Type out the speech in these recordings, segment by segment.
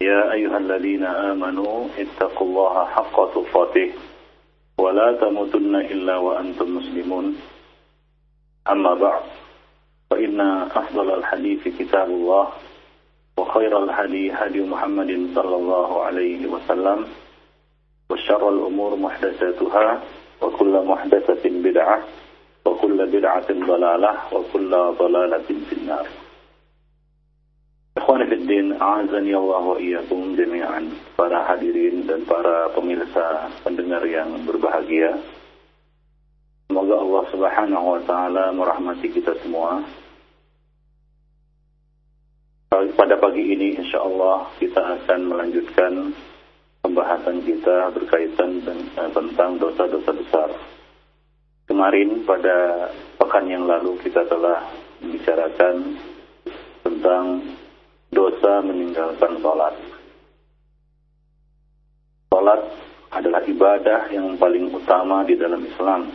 يا أيها الذين آمنوا اتقوا الله حق تقاته ولا تموتن إلا وأنتم مسلمون. أما بعد فإن أفضل الحديث كتاب الله وخير الهدي هدي محمد صلى الله عليه وسلم وشر الأمور محدثاتها وكل محدثة بدعة وكل بدعة ضلالة وكل ضلالة في النار. Ikhwan A'azani Allah wa iyyakum jami'an. Para hadirin dan para pemirsa pendengar yang berbahagia. Semoga Allah subhanahu wa ta'ala merahmati kita semua. Pada pagi ini insya Allah kita akan melanjutkan pembahasan kita berkaitan dengan, tentang dosa-dosa besar. Kemarin pada pekan yang lalu kita telah membicarakan tentang dosa meninggalkan sholat. Sholat adalah ibadah yang paling utama di dalam Islam.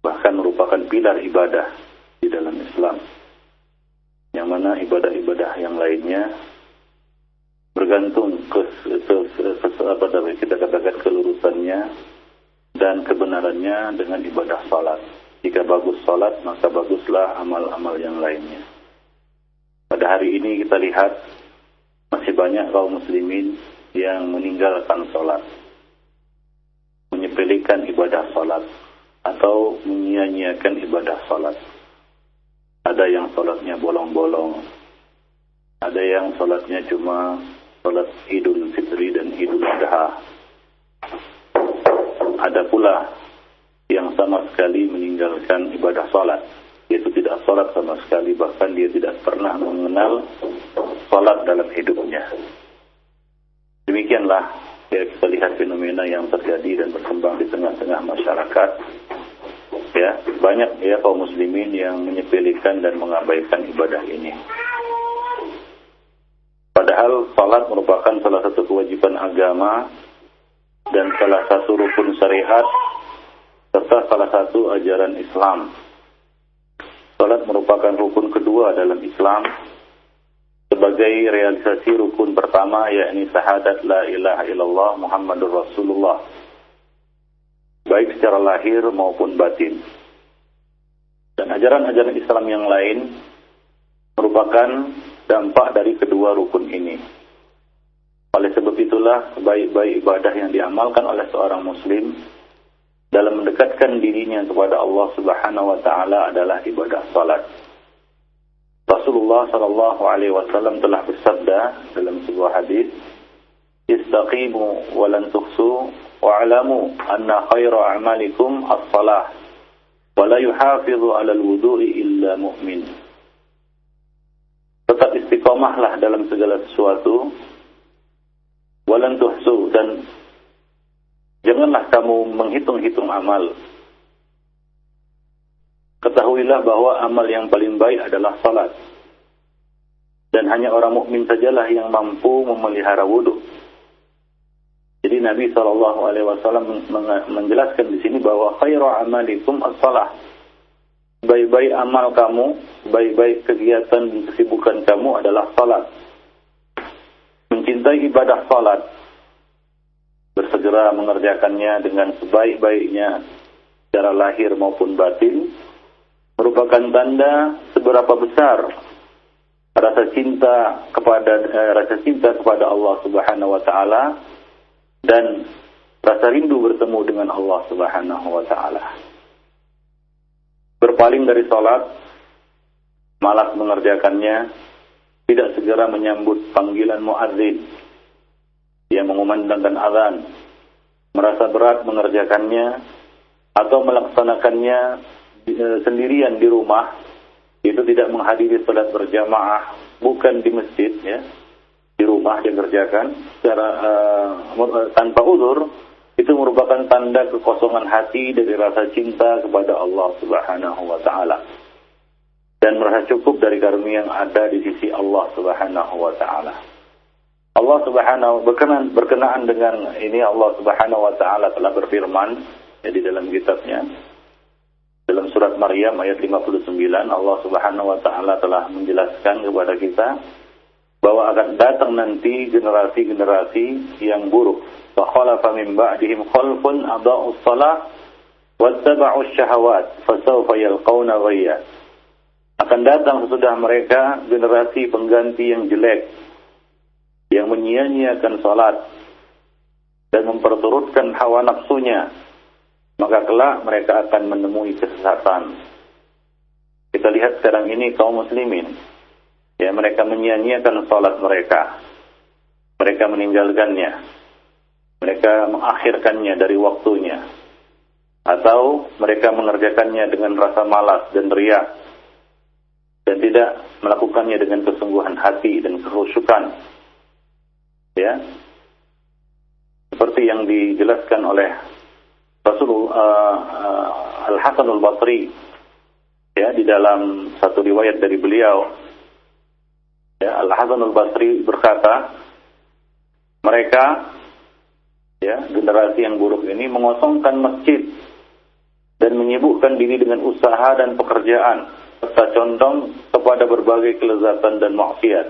Bahkan merupakan pilar ibadah di dalam Islam. Yang mana ibadah-ibadah yang lainnya bergantung ke, ke, ke, apa kita katakan kelurusannya dan kebenarannya dengan ibadah sholat. Jika bagus sholat, maka baguslah amal-amal yang lainnya. Pada hari ini kita lihat masih banyak kaum muslimin yang meninggalkan sholat. Menyepelekan ibadah sholat. Atau menyia-nyiakan ibadah sholat. Ada yang sholatnya bolong-bolong. Ada yang sholatnya cuma sholat idul fitri dan idul adha. Ada pula yang sama sekali meninggalkan ibadah sholat yaitu tidak sholat sama sekali. Bahkan dia tidak pernah mengenal sholat dalam hidupnya. Demikianlah ya kita lihat fenomena yang terjadi dan berkembang di tengah-tengah masyarakat. Ya banyak ya kaum muslimin yang menyepelekan dan mengabaikan ibadah ini. Padahal sholat merupakan salah satu kewajiban agama dan salah satu rukun syariat serta salah satu ajaran Islam Salat merupakan rukun kedua dalam Islam sebagai realisasi rukun pertama yakni syahadat la ilaha illallah Muhammadur Rasulullah baik secara lahir maupun batin. Dan ajaran-ajaran Islam yang lain merupakan dampak dari kedua rukun ini. Oleh sebab itulah baik-baik ibadah yang diamalkan oleh seorang muslim dalam mendekatkan dirinya kepada Allah Subhanahu wa taala adalah ibadah salat. Rasulullah sallallahu alaihi wasallam telah bersabda dalam sebuah hadis, "Istaqimu wa lan tuhsu wa alamu anna khaira a'malikum as-salah wa la yuhafizu 'ala al-wudu'i illa mu'min." Tetap istiqomahlah dalam segala sesuatu. Walan tuhsu dan Janganlah kamu menghitung-hitung amal. Ketahuilah bahwa amal yang paling baik adalah salat. Dan hanya orang mukmin sajalah yang mampu memelihara wudhu. Jadi Nabi Wasallam menjelaskan di sini bahwa khairu amalikum as-salah. Baik-baik amal kamu, baik-baik kegiatan dan kesibukan kamu adalah salat. Mencintai ibadah salat, bersegera mengerjakannya dengan sebaik-baiknya secara lahir maupun batin merupakan tanda seberapa besar rasa cinta kepada eh, rasa cinta kepada Allah Subhanahu wa taala dan rasa rindu bertemu dengan Allah Subhanahu wa taala. Berpaling dari salat, malas mengerjakannya, tidak segera menyambut panggilan muadzin yang mengumandangkan azan, merasa berat mengerjakannya atau melaksanakannya sendirian di rumah, itu tidak menghadiri salat berjamaah, bukan di masjid ya. di rumah dia kerjakan secara uh, tanpa uzur itu merupakan tanda kekosongan hati dari rasa cinta kepada Allah Subhanahu wa taala dan merasa cukup dari karunia yang ada di sisi Allah Subhanahu wa taala. Allah Subhanahu berkenan berkenaan dengan ini Allah Subhanahu wa taala telah berfirman ya, di dalam kitabnya. Dalam surat Maryam ayat 59 Allah Subhanahu wa taala telah menjelaskan kepada kita bahwa akan datang nanti generasi-generasi yang buruk. Wa khalafa min ba'dihim khalfun adaa'us shalah wattaba'us syahawat fasawfa yalqawna ghayya. Akan datang sesudah mereka generasi pengganti yang jelek yang menyia-nyiakan salat dan memperturutkan hawa nafsunya maka kelak mereka akan menemui kesesatan. Kita lihat sekarang ini kaum muslimin. Ya mereka menyia-nyiakan salat mereka. Mereka meninggalkannya. Mereka mengakhirkannya dari waktunya. Atau mereka mengerjakannya dengan rasa malas dan riak. Dan tidak melakukannya dengan kesungguhan hati dan kehusukan. Ya. Seperti yang dijelaskan oleh Rasulullah uh, uh, Al-Hasan Al-Basri ya di dalam satu riwayat dari beliau ya Al-Hasan Al-Basri berkata mereka ya generasi yang buruk ini mengosongkan masjid dan menyibukkan diri dengan usaha dan pekerjaan serta condong kepada berbagai kelezatan dan maksiat.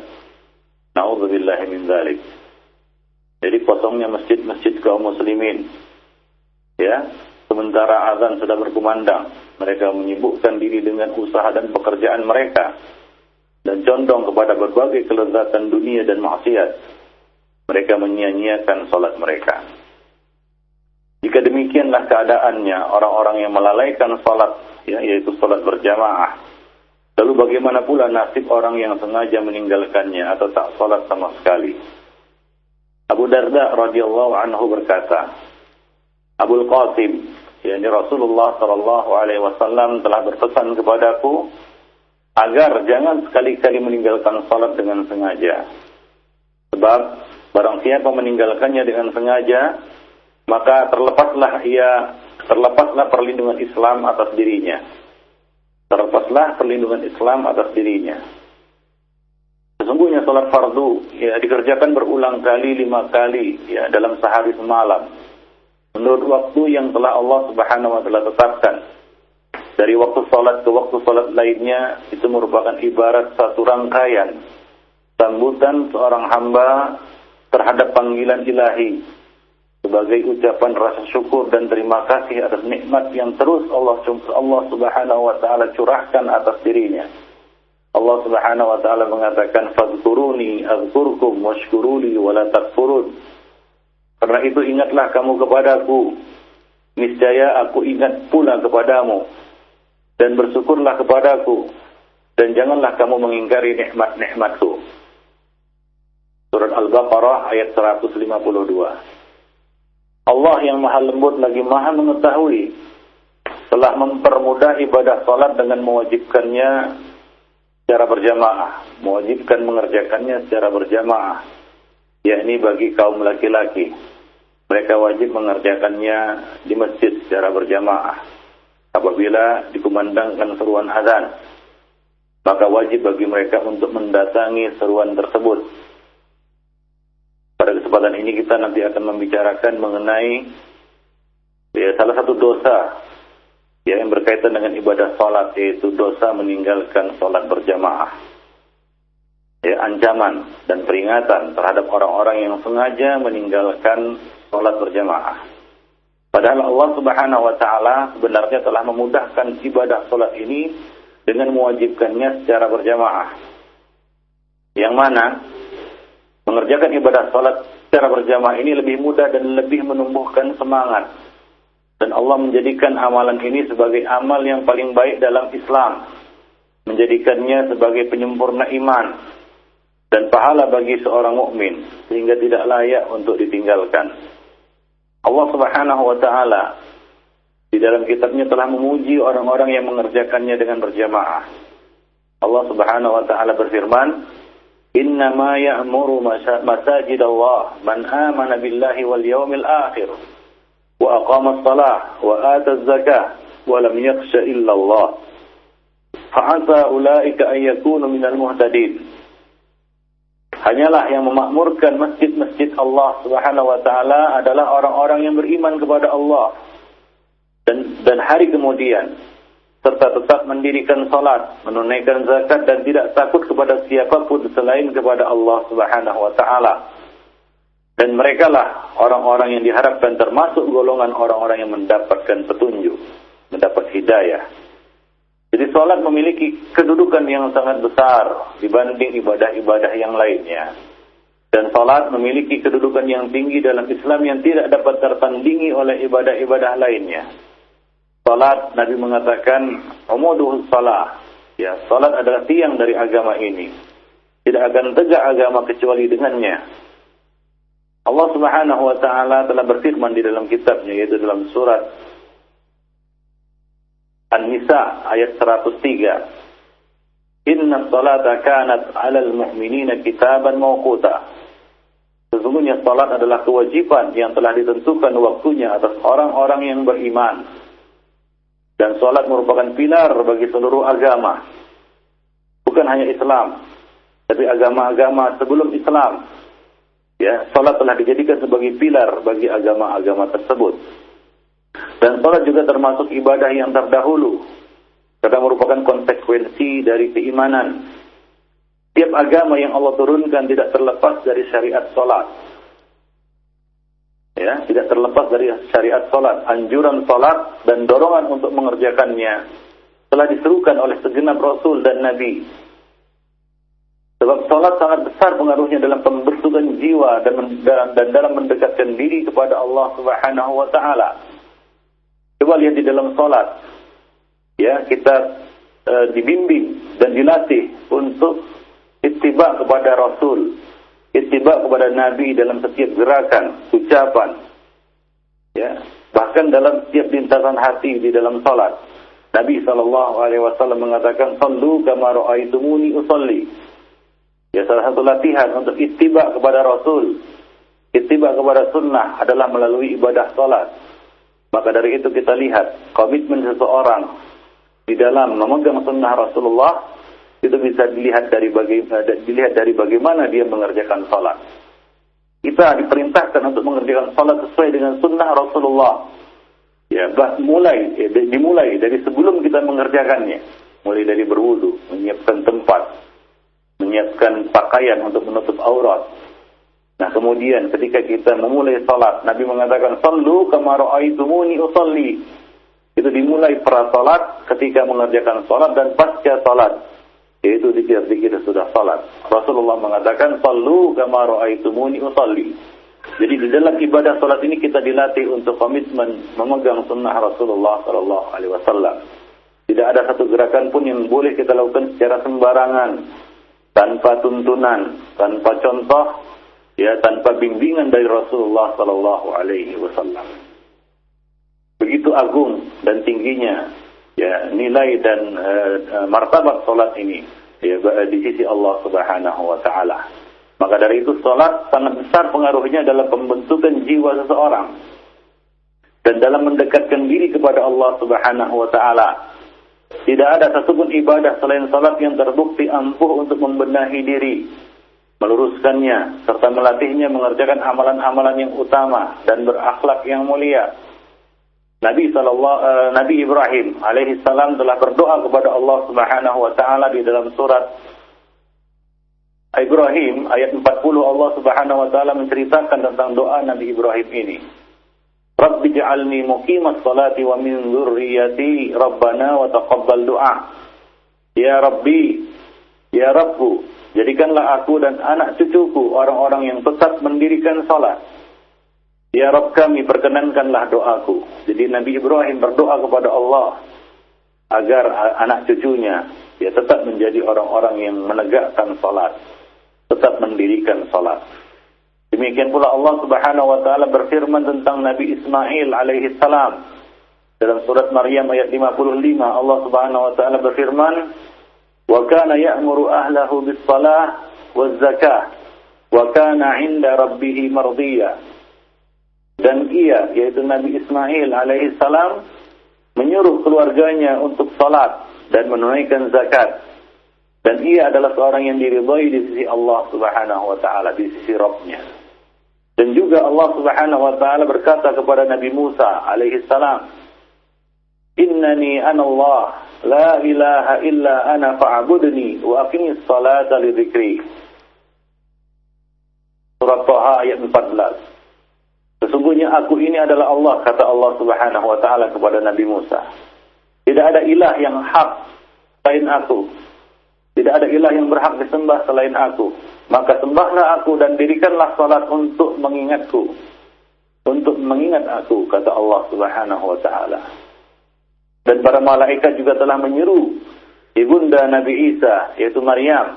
Nauzubillah min dzalik. Jadi kosongnya masjid-masjid kaum muslimin. Ya, sementara azan sudah berkumandang, mereka menyibukkan diri dengan usaha dan pekerjaan mereka dan condong kepada berbagai kelezatan dunia dan maksiat. Mereka menyia-nyiakan salat mereka. Jika demikianlah keadaannya orang-orang yang melalaikan salat ya, yaitu salat berjamaah Lalu bagaimana pula nasib orang yang sengaja meninggalkannya atau tak sholat sama sekali? Abu Darda radhiyallahu anhu berkata, Abu Qasim, yakni Rasulullah sallallahu alaihi wasallam telah berpesan kepadaku agar jangan sekali-kali meninggalkan sholat dengan sengaja. Sebab barang siapa meninggalkannya dengan sengaja, maka terlepaslah ia terlepaslah perlindungan Islam atas dirinya terlepaslah perlindungan Islam atas dirinya. Sesungguhnya sholat fardu ya dikerjakan berulang kali lima kali ya dalam sehari semalam. Menurut waktu yang telah Allah Subhanahu wa taala tetapkan. Dari waktu sholat ke waktu sholat lainnya itu merupakan ibarat satu rangkaian sambutan seorang hamba terhadap panggilan ilahi sebagai ucapan rasa syukur dan terima kasih atas nikmat yang terus Allah Allah Subhanahu wa taala curahkan atas dirinya. Allah Subhanahu wa taala mengatakan fadhkuruni azkurkum washkuruli wa la takfurun. Karena itu ingatlah kamu kepadaku, niscaya aku ingat pula kepadamu dan bersyukurlah kepadaku dan janganlah kamu mengingkari nikmat-nikmatku. Surat Al-Baqarah ayat 152. Allah yang maha lembut lagi maha mengetahui telah mempermudah ibadah salat dengan mewajibkannya secara berjamaah, mewajibkan mengerjakannya secara berjamaah, yakni bagi kaum laki-laki. Mereka wajib mengerjakannya di masjid secara berjamaah. Apabila dikumandangkan seruan azan, maka wajib bagi mereka untuk mendatangi seruan tersebut pada kesempatan ini kita nanti akan membicarakan mengenai ya, salah satu dosa ya, yang berkaitan dengan ibadah sholat yaitu dosa meninggalkan sholat berjamaah. Ya, ancaman dan peringatan terhadap orang-orang yang sengaja meninggalkan sholat berjamaah. Padahal Allah Subhanahu wa taala sebenarnya telah memudahkan ibadah sholat ini dengan mewajibkannya secara berjamaah. Yang mana mengerjakan ibadah salat secara berjamaah ini lebih mudah dan lebih menumbuhkan semangat. Dan Allah menjadikan amalan ini sebagai amal yang paling baik dalam Islam. Menjadikannya sebagai penyempurna iman dan pahala bagi seorang mukmin sehingga tidak layak untuk ditinggalkan. Allah Subhanahu wa taala di dalam kitabnya telah memuji orang-orang yang mengerjakannya dengan berjamaah. Allah Subhanahu wa taala berfirman, Innama ya'muru masajid Allah man amana billahi wal yawmil akhir wa ata az-zakah wa lam yakhsha illa Allah. Fa'asa ulaika an yakunu minal muhtadin. Hanyalah yang memakmurkan masjid-masjid Allah Subhanahu wa taala adalah orang-orang yang beriman kepada Allah dan dan hari kemudian serta tetap mendirikan salat, menunaikan zakat dan tidak takut kepada siapa pun selain kepada Allah Subhanahu wa taala. Dan mereka lah orang-orang yang diharapkan termasuk golongan orang-orang yang mendapatkan petunjuk, mendapat hidayah. Jadi salat memiliki kedudukan yang sangat besar dibanding ibadah-ibadah yang lainnya. Dan salat memiliki kedudukan yang tinggi dalam Islam yang tidak dapat tertandingi oleh ibadah-ibadah lainnya. Salat Nabi mengatakan umuduhus salah. Ya, salat adalah tiang dari agama ini. Tidak akan tegak agama kecuali dengannya. Allah Subhanahu wa taala telah berfirman di dalam kitabnya yaitu dalam surat An-Nisa ayat 103. Inna salata kanat 'alal mu'minina kitaban mawquta. Sesungguhnya salat adalah kewajiban yang telah ditentukan waktunya atas orang-orang yang beriman. Dan sholat merupakan pilar bagi seluruh agama. Bukan hanya Islam, tapi agama-agama sebelum Islam. Ya, sholat telah dijadikan sebagai pilar bagi agama-agama tersebut. Dan sholat juga termasuk ibadah yang terdahulu. Karena merupakan konsekuensi dari keimanan. Tiap agama yang Allah turunkan tidak terlepas dari syariat sholat ya tidak terlepas dari syariat salat anjuran salat dan dorongan untuk mengerjakannya telah diserukan oleh segenap rasul dan nabi sebab salat sangat besar pengaruhnya dalam pembentukan jiwa dan dan dalam mendekatkan diri kepada Allah Subhanahu wa taala coba lihat di dalam salat ya kita e, dibimbing dan dilatih untuk ittiba kepada rasul ittiba kepada Nabi dalam setiap gerakan, ucapan, ya, bahkan dalam setiap lintasan hati di dalam salat. Nabi Shallallahu Alaihi Wasallam mengatakan, "Sallu kama ra'aitumuni usolli." Ya salah satu latihan untuk ittiba kepada Rasul, ittiba kepada sunnah adalah melalui ibadah salat. Maka dari itu kita lihat komitmen seseorang di dalam memegang sunnah Rasulullah itu bisa dilihat dari bagaimana dilihat dari bagaimana dia mengerjakan salat. Kita diperintahkan untuk mengerjakan salat sesuai dengan sunnah Rasulullah. Ya, bah, mulai ya, dimulai dari sebelum kita mengerjakannya, mulai dari berwudu, menyiapkan tempat, menyiapkan pakaian untuk menutup aurat. Nah, kemudian ketika kita memulai salat, Nabi mengatakan, "Shallu kama ra'aitumuni usalli." Itu dimulai pra salat ketika mengerjakan salat dan pasca salat yaitu dikir-dikir sudah salat. Rasulullah mengatakan, "Sallu kama ra'aitumuni usalli." Jadi di dalam ibadah salat ini kita dilatih untuk komitmen memegang sunnah Rasulullah sallallahu alaihi wasallam. Tidak ada satu gerakan pun yang boleh kita lakukan secara sembarangan, tanpa tuntunan, tanpa contoh, ya tanpa bimbingan dari Rasulullah sallallahu alaihi wasallam. Begitu agung dan tingginya ya nilai dan uh, martabat salat ini ya di sisi Allah Subhanahu wa taala. Maka dari itu salat sangat besar pengaruhnya dalam pembentukan jiwa seseorang dan dalam mendekatkan diri kepada Allah Subhanahu wa taala. Tidak ada satupun ibadah selain salat yang terbukti ampuh untuk membenahi diri, meluruskannya serta melatihnya mengerjakan amalan-amalan yang utama dan berakhlak yang mulia Nabi sallallahu uh, Nabi Ibrahim alaihi salam telah berdoa kepada Allah Subhanahu wa taala di dalam surat Ibrahim ayat 40 Allah Subhanahu wa taala menceritakan tentang doa Nabi Ibrahim ini. Rabbi ja'alni muqimas salati wa min rabbana wa taqabbal du'a. Ya Rabbi, ya Rabbu, jadikanlah aku dan anak cucuku orang-orang yang tetap mendirikan salat Ya Rabb kami perkenankanlah doaku. Jadi Nabi Ibrahim berdoa kepada Allah agar anak cucunya ya tetap menjadi orang-orang yang menegakkan salat, tetap mendirikan salat. Demikian pula Allah Subhanahu wa taala berfirman tentang Nabi Ismail alaihi salam. Dalam surat Maryam ayat 55 Allah Subhanahu wa taala berfirman, "Wa kana ya'muru ahlahu bis-salah waz-zakah wa kana 'inda rabbih mardiya." Dan ia yaitu Nabi Ismail alaihi salam menyuruh keluarganya untuk salat dan menunaikan zakat. Dan ia adalah seorang yang diridhai di sisi Allah Subhanahu wa taala, di sisi Rabbnya. nya dan juga Allah Subhanahu wa taala berkata kepada Nabi Musa alaihi salam Innani ana Allah la ilaha illa ana fa'budni wa aqimis salata li dzikri Surat Taha ayat 14 Sesungguhnya aku ini adalah Allah kata Allah Subhanahu wa taala kepada Nabi Musa. Tidak ada ilah yang hak selain aku. Tidak ada ilah yang berhak disembah selain aku. Maka sembahlah aku dan dirikanlah salat untuk mengingatku. Untuk mengingat aku, kata Allah subhanahu wa ta'ala. Dan para malaikat juga telah menyeru ibunda Nabi Isa, yaitu Maryam,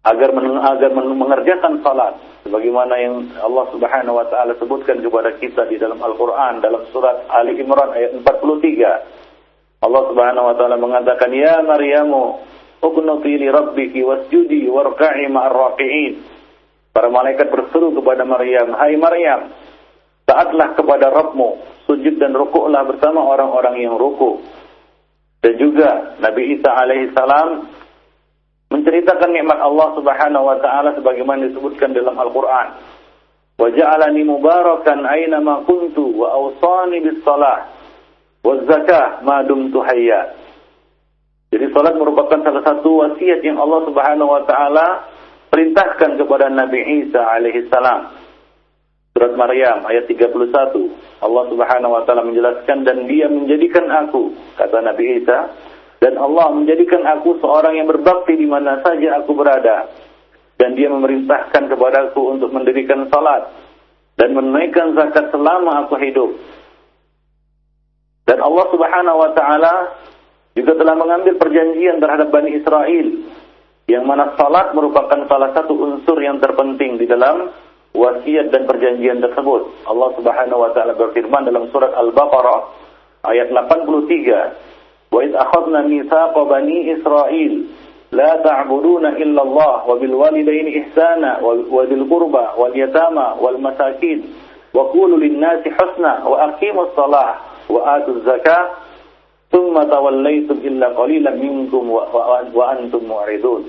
agar men agar men mengerjakan salat sebagaimana yang Allah Subhanahu wa taala sebutkan kepada kita di dalam Al-Qur'an dalam surat Ali Imran ayat 43 Allah Subhanahu wa taala mengatakan ya Maryamu Uqnuti li rabbiki wasjudi warka'i ma'ar. Para malaikat berseru kepada Maryam, "Hai Maryam, taatlah kepada Rabbmu, sujud dan rukuklah bersama orang-orang yang rukuk." Dan juga Nabi Isa alaihi salam menceritakan nikmat Allah Subhanahu wa taala sebagaimana disebutkan dalam Al-Qur'an. Wa ja'alani mubarakan aina ma kuntu wa awsani bis salah waz zakah ma dumtu hayya. Jadi salat merupakan salah satu wasiat yang Allah Subhanahu wa taala perintahkan kepada Nabi Isa alaihi salam. Surat Maryam ayat 31. Allah Subhanahu wa taala menjelaskan dan dia menjadikan aku kata Nabi Isa dan Allah menjadikan aku seorang yang berbakti di mana saja aku berada dan dia memerintahkan kepadaku untuk mendirikan salat dan menunaikan zakat selama aku hidup. Dan Allah Subhanahu wa taala juga telah mengambil perjanjian terhadap Bani Israel yang mana salat merupakan salah satu unsur yang terpenting di dalam wasiat dan perjanjian tersebut. Allah Subhanahu wa taala berfirman dalam surat Al-Baqarah ayat 83, "Wa id akhadna mitsaqa bani Israil la ta'buduna illa Allah wa bil walidayni ihsana wa bil qurba wal yatama wal masakin wa qulu Tawallaitum illa qalilan minkum wa, wa, wa antum mu'ridun.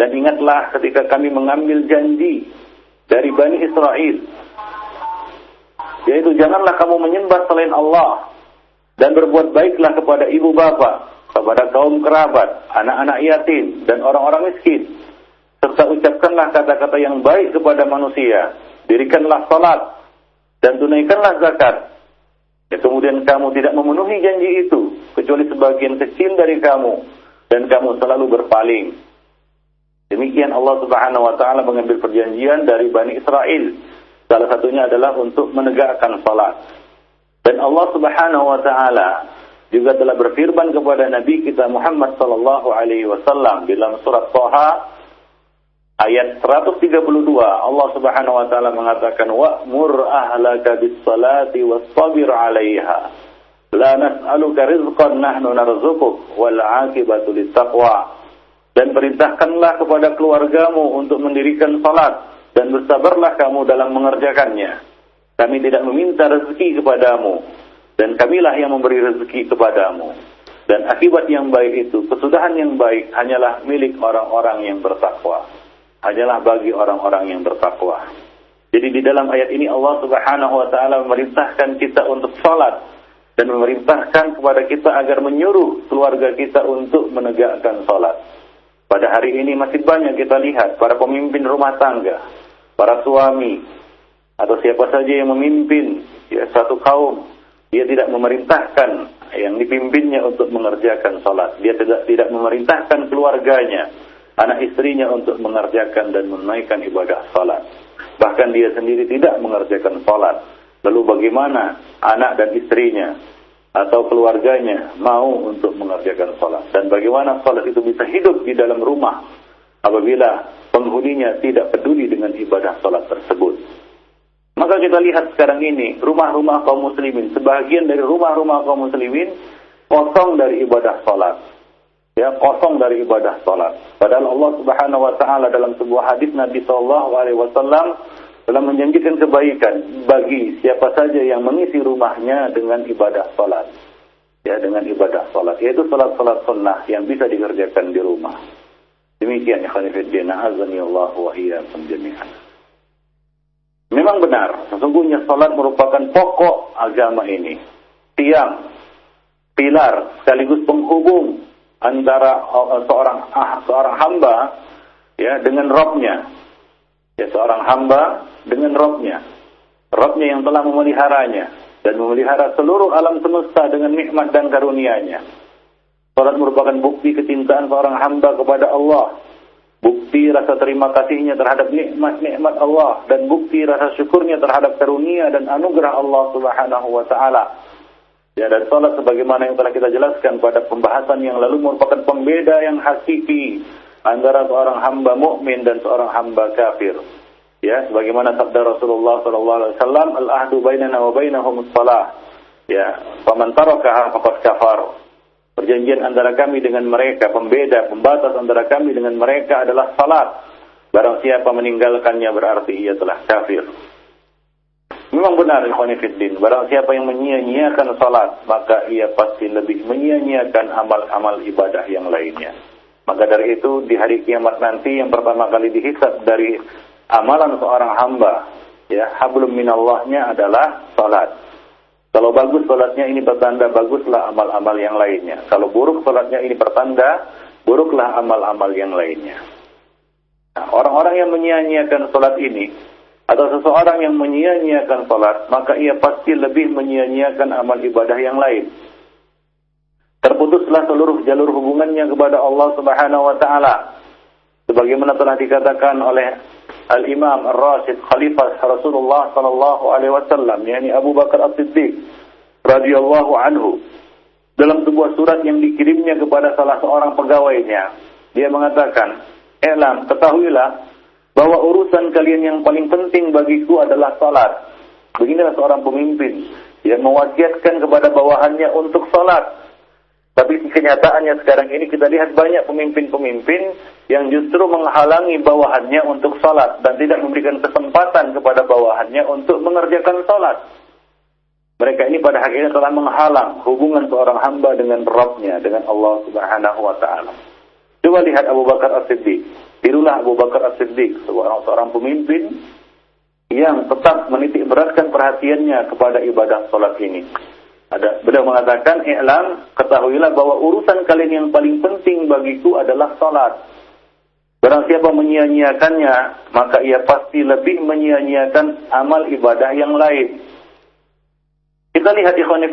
Dan ingatlah ketika kami mengambil janji dari Bani Israel. Yaitu janganlah kamu menyembah selain Allah. Dan berbuat baiklah kepada ibu bapa, kepada kaum kerabat, anak-anak yatim, dan orang-orang miskin. Serta ucapkanlah kata-kata yang baik kepada manusia. Dirikanlah salat dan tunaikanlah zakat Ya, kemudian kamu tidak memenuhi janji itu, kecuali sebagian kecil dari kamu, dan kamu selalu berpaling. Demikian Allah Subhanahu wa taala mengambil perjanjian dari Bani Israel. Salah satunya adalah untuk menegakkan salat. Dan Allah Subhanahu wa taala juga telah berfirman kepada Nabi kita Muhammad sallallahu alaihi wasallam dalam surat Thaha ayat 132 Allah Subhanahu wa taala mengatakan wa'mur ahlaka bis salati wasbir 'alaiha la nas'aluka rizqan nahnu narzuquk wal 'aqibatu dan perintahkanlah kepada keluargamu untuk mendirikan salat dan bersabarlah kamu dalam mengerjakannya. Kami tidak meminta rezeki kepadamu dan kamilah yang memberi rezeki kepadamu. Dan akibat yang baik itu kesudahan yang baik hanyalah milik orang-orang yang bertakwa. Hanyalah bagi orang-orang yang bertakwa. Jadi di dalam ayat ini Allah Subhanahu wa taala memerintahkan kita untuk salat dan memerintahkan kepada kita agar menyuruh keluarga kita untuk menegakkan salat. Pada hari ini masih banyak kita lihat para pemimpin rumah tangga, para suami atau siapa saja yang memimpin ya, satu kaum, dia tidak memerintahkan yang dipimpinnya untuk mengerjakan salat. Dia tidak tidak memerintahkan keluarganya anak istrinya untuk mengerjakan dan menunaikan ibadah salat. Bahkan dia sendiri tidak mengerjakan salat. Lalu bagaimana anak dan istrinya atau keluarganya mau untuk mengerjakan salat? Dan bagaimana salat itu bisa hidup di dalam rumah apabila penghuninya tidak peduli dengan ibadah salat tersebut? Maka kita lihat sekarang ini rumah-rumah kaum muslimin, sebagian dari rumah-rumah kaum muslimin kosong dari ibadah salat ya kosong dari ibadah salat. Padahal Allah Subhanahu wa taala dalam sebuah hadis Nabi sallallahu alaihi wasallam telah menjanjikan kebaikan bagi siapa saja yang mengisi rumahnya dengan ibadah salat. Ya, dengan ibadah salat, yaitu salat-salat sunnah yang bisa dikerjakan di rumah. Demikian ya khonifuddin, azani Allah wa jami'an. Memang benar, sesungguhnya salat merupakan pokok agama ini. Tiang, pilar, sekaligus penghubung antara uh, seorang ah, seorang hamba ya dengan Robnya. Ya seorang hamba dengan Robnya. Robnya yang telah memeliharanya dan memelihara seluruh alam semesta dengan nikmat dan karunia-Nya. Salat merupakan bukti kecintaan seorang hamba kepada Allah, bukti rasa terima kasihnya terhadap nikmat-nikmat Allah dan bukti rasa syukurnya terhadap karunia dan anugerah Allah Subhanahu wa taala. Ya dan salat sebagaimana yang telah kita jelaskan pada pembahasan yang lalu merupakan pembeda yang hakiki antara seorang hamba mukmin dan seorang hamba kafir. Ya sebagaimana sabda Rasulullah sallallahu alaihi wasallam al-ahdu bainana wa bainahum shalah ya faman tarakaha faqad kafar. Perjanjian antara kami dengan mereka pembeda pembatas antara kami dengan mereka adalah salat. Barang siapa meninggalkannya berarti ia telah kafir. Memang benar ikhwani fiddin, barang siapa yang menyia-nyiakan salat, maka ia pasti lebih menyia-nyiakan amal-amal ibadah yang lainnya. Maka dari itu di hari kiamat nanti yang pertama kali dihisab dari amalan seorang hamba ya hablum minallahnya adalah salat. Kalau bagus salatnya ini pertanda baguslah amal-amal yang lainnya. Kalau buruk salatnya ini pertanda buruklah amal-amal yang lainnya. Nah, orang-orang yang menyia-nyiakan salat ini atau seseorang yang menyia-nyiakan salat, maka ia pasti lebih menyia-nyiakan amal ibadah yang lain. Terputuslah seluruh jalur hubungannya kepada Allah Subhanahu wa taala. Sebagaimana telah dikatakan oleh Al-Imam Ar-Rasyid Khalifah Rasulullah sallallahu alaihi wasallam yakni Abu Bakar As-Siddiq radhiyallahu anhu. Dalam sebuah surat yang dikirimnya kepada salah seorang pegawainya dia mengatakan elam ketahuilah bahwa urusan kalian yang paling penting bagiku adalah salat. Beginilah seorang pemimpin yang mewasiatkan kepada bawahannya untuk salat tapi kenyataannya sekarang ini kita lihat banyak pemimpin-pemimpin yang justru menghalangi bawahannya untuk sholat dan tidak memberikan kesempatan kepada bawahannya untuk mengerjakan sholat. Mereka ini pada akhirnya telah menghalang hubungan seorang hamba dengan Rabbnya, dengan Allah Subhanahu wa taala. Coba lihat Abu Bakar As-Siddiq. Tirulah Abu Bakar As-Siddiq, seorang seorang pemimpin yang tetap menitik beratkan perhatiannya kepada ibadah sholat ini. Ada beliau mengatakan, "I'lam, ketahuilah bahwa urusan kalian yang paling penting bagiku adalah salat. Barang siapa menyia-nyiakannya, maka ia pasti lebih menyia-nyiakan amal ibadah yang lain." Kita lihat ikhwan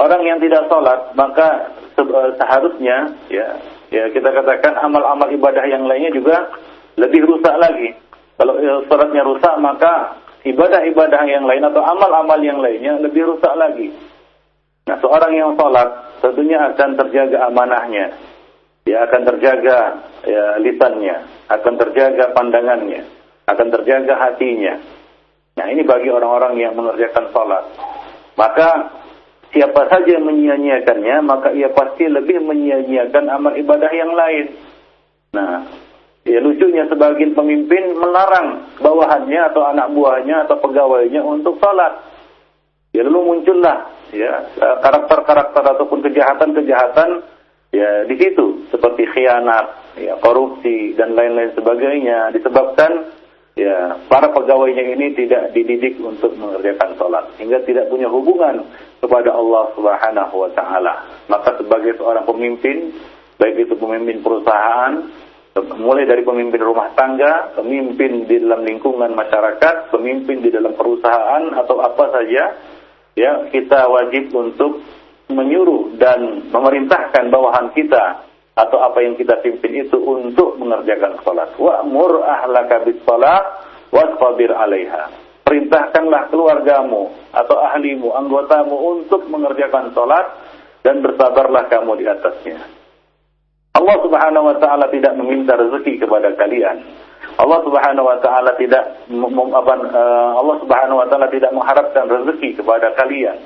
orang yang tidak salat, maka eh, seharusnya ya, ya kita katakan amal-amal ibadah yang lainnya juga lebih rusak lagi. Kalau eh, salatnya rusak, maka ibadah-ibadah yang lain atau amal-amal yang lainnya lebih rusak lagi. Nah, seorang yang sholat tentunya akan terjaga amanahnya. Ya akan terjaga ya, lisannya, akan terjaga pandangannya, akan terjaga hatinya. Nah, ini bagi orang-orang yang mengerjakan sholat. Maka siapa saja yang menyia-nyiakannya, maka ia pasti lebih menyia-nyiakan amal ibadah yang lain. Nah, ya lucunya sebagian pemimpin melarang bawahannya atau anak buahnya atau pegawainya untuk sholat. Ya lalu muncullah ya karakter-karakter ataupun kejahatan-kejahatan ya di situ. Seperti khianat, ya korupsi dan lain-lain sebagainya. Disebabkan ya para pegawainya ini tidak dididik untuk mengerjakan sholat. Hingga tidak punya hubungan kepada Allah Subhanahu wa taala. Maka sebagai seorang pemimpin, baik itu pemimpin perusahaan, mulai dari pemimpin rumah tangga, pemimpin di dalam lingkungan masyarakat, pemimpin di dalam perusahaan atau apa saja, ya kita wajib untuk menyuruh dan memerintahkan bawahan kita atau apa yang kita pimpin itu untuk mengerjakan salat. Wa'mur ahlaka bis salat wasfabir 'alaiha. Perintahkanlah keluargamu atau ahlimu, anggotamu untuk mengerjakan salat dan bersabarlah kamu di atasnya. Allah Subhanahu wa taala tidak meminta rezeki kepada kalian, Allah Subhanahu wa taala tidak apa, uh, Allah Subhanahu wa taala tidak mengharapkan rezeki kepada kalian.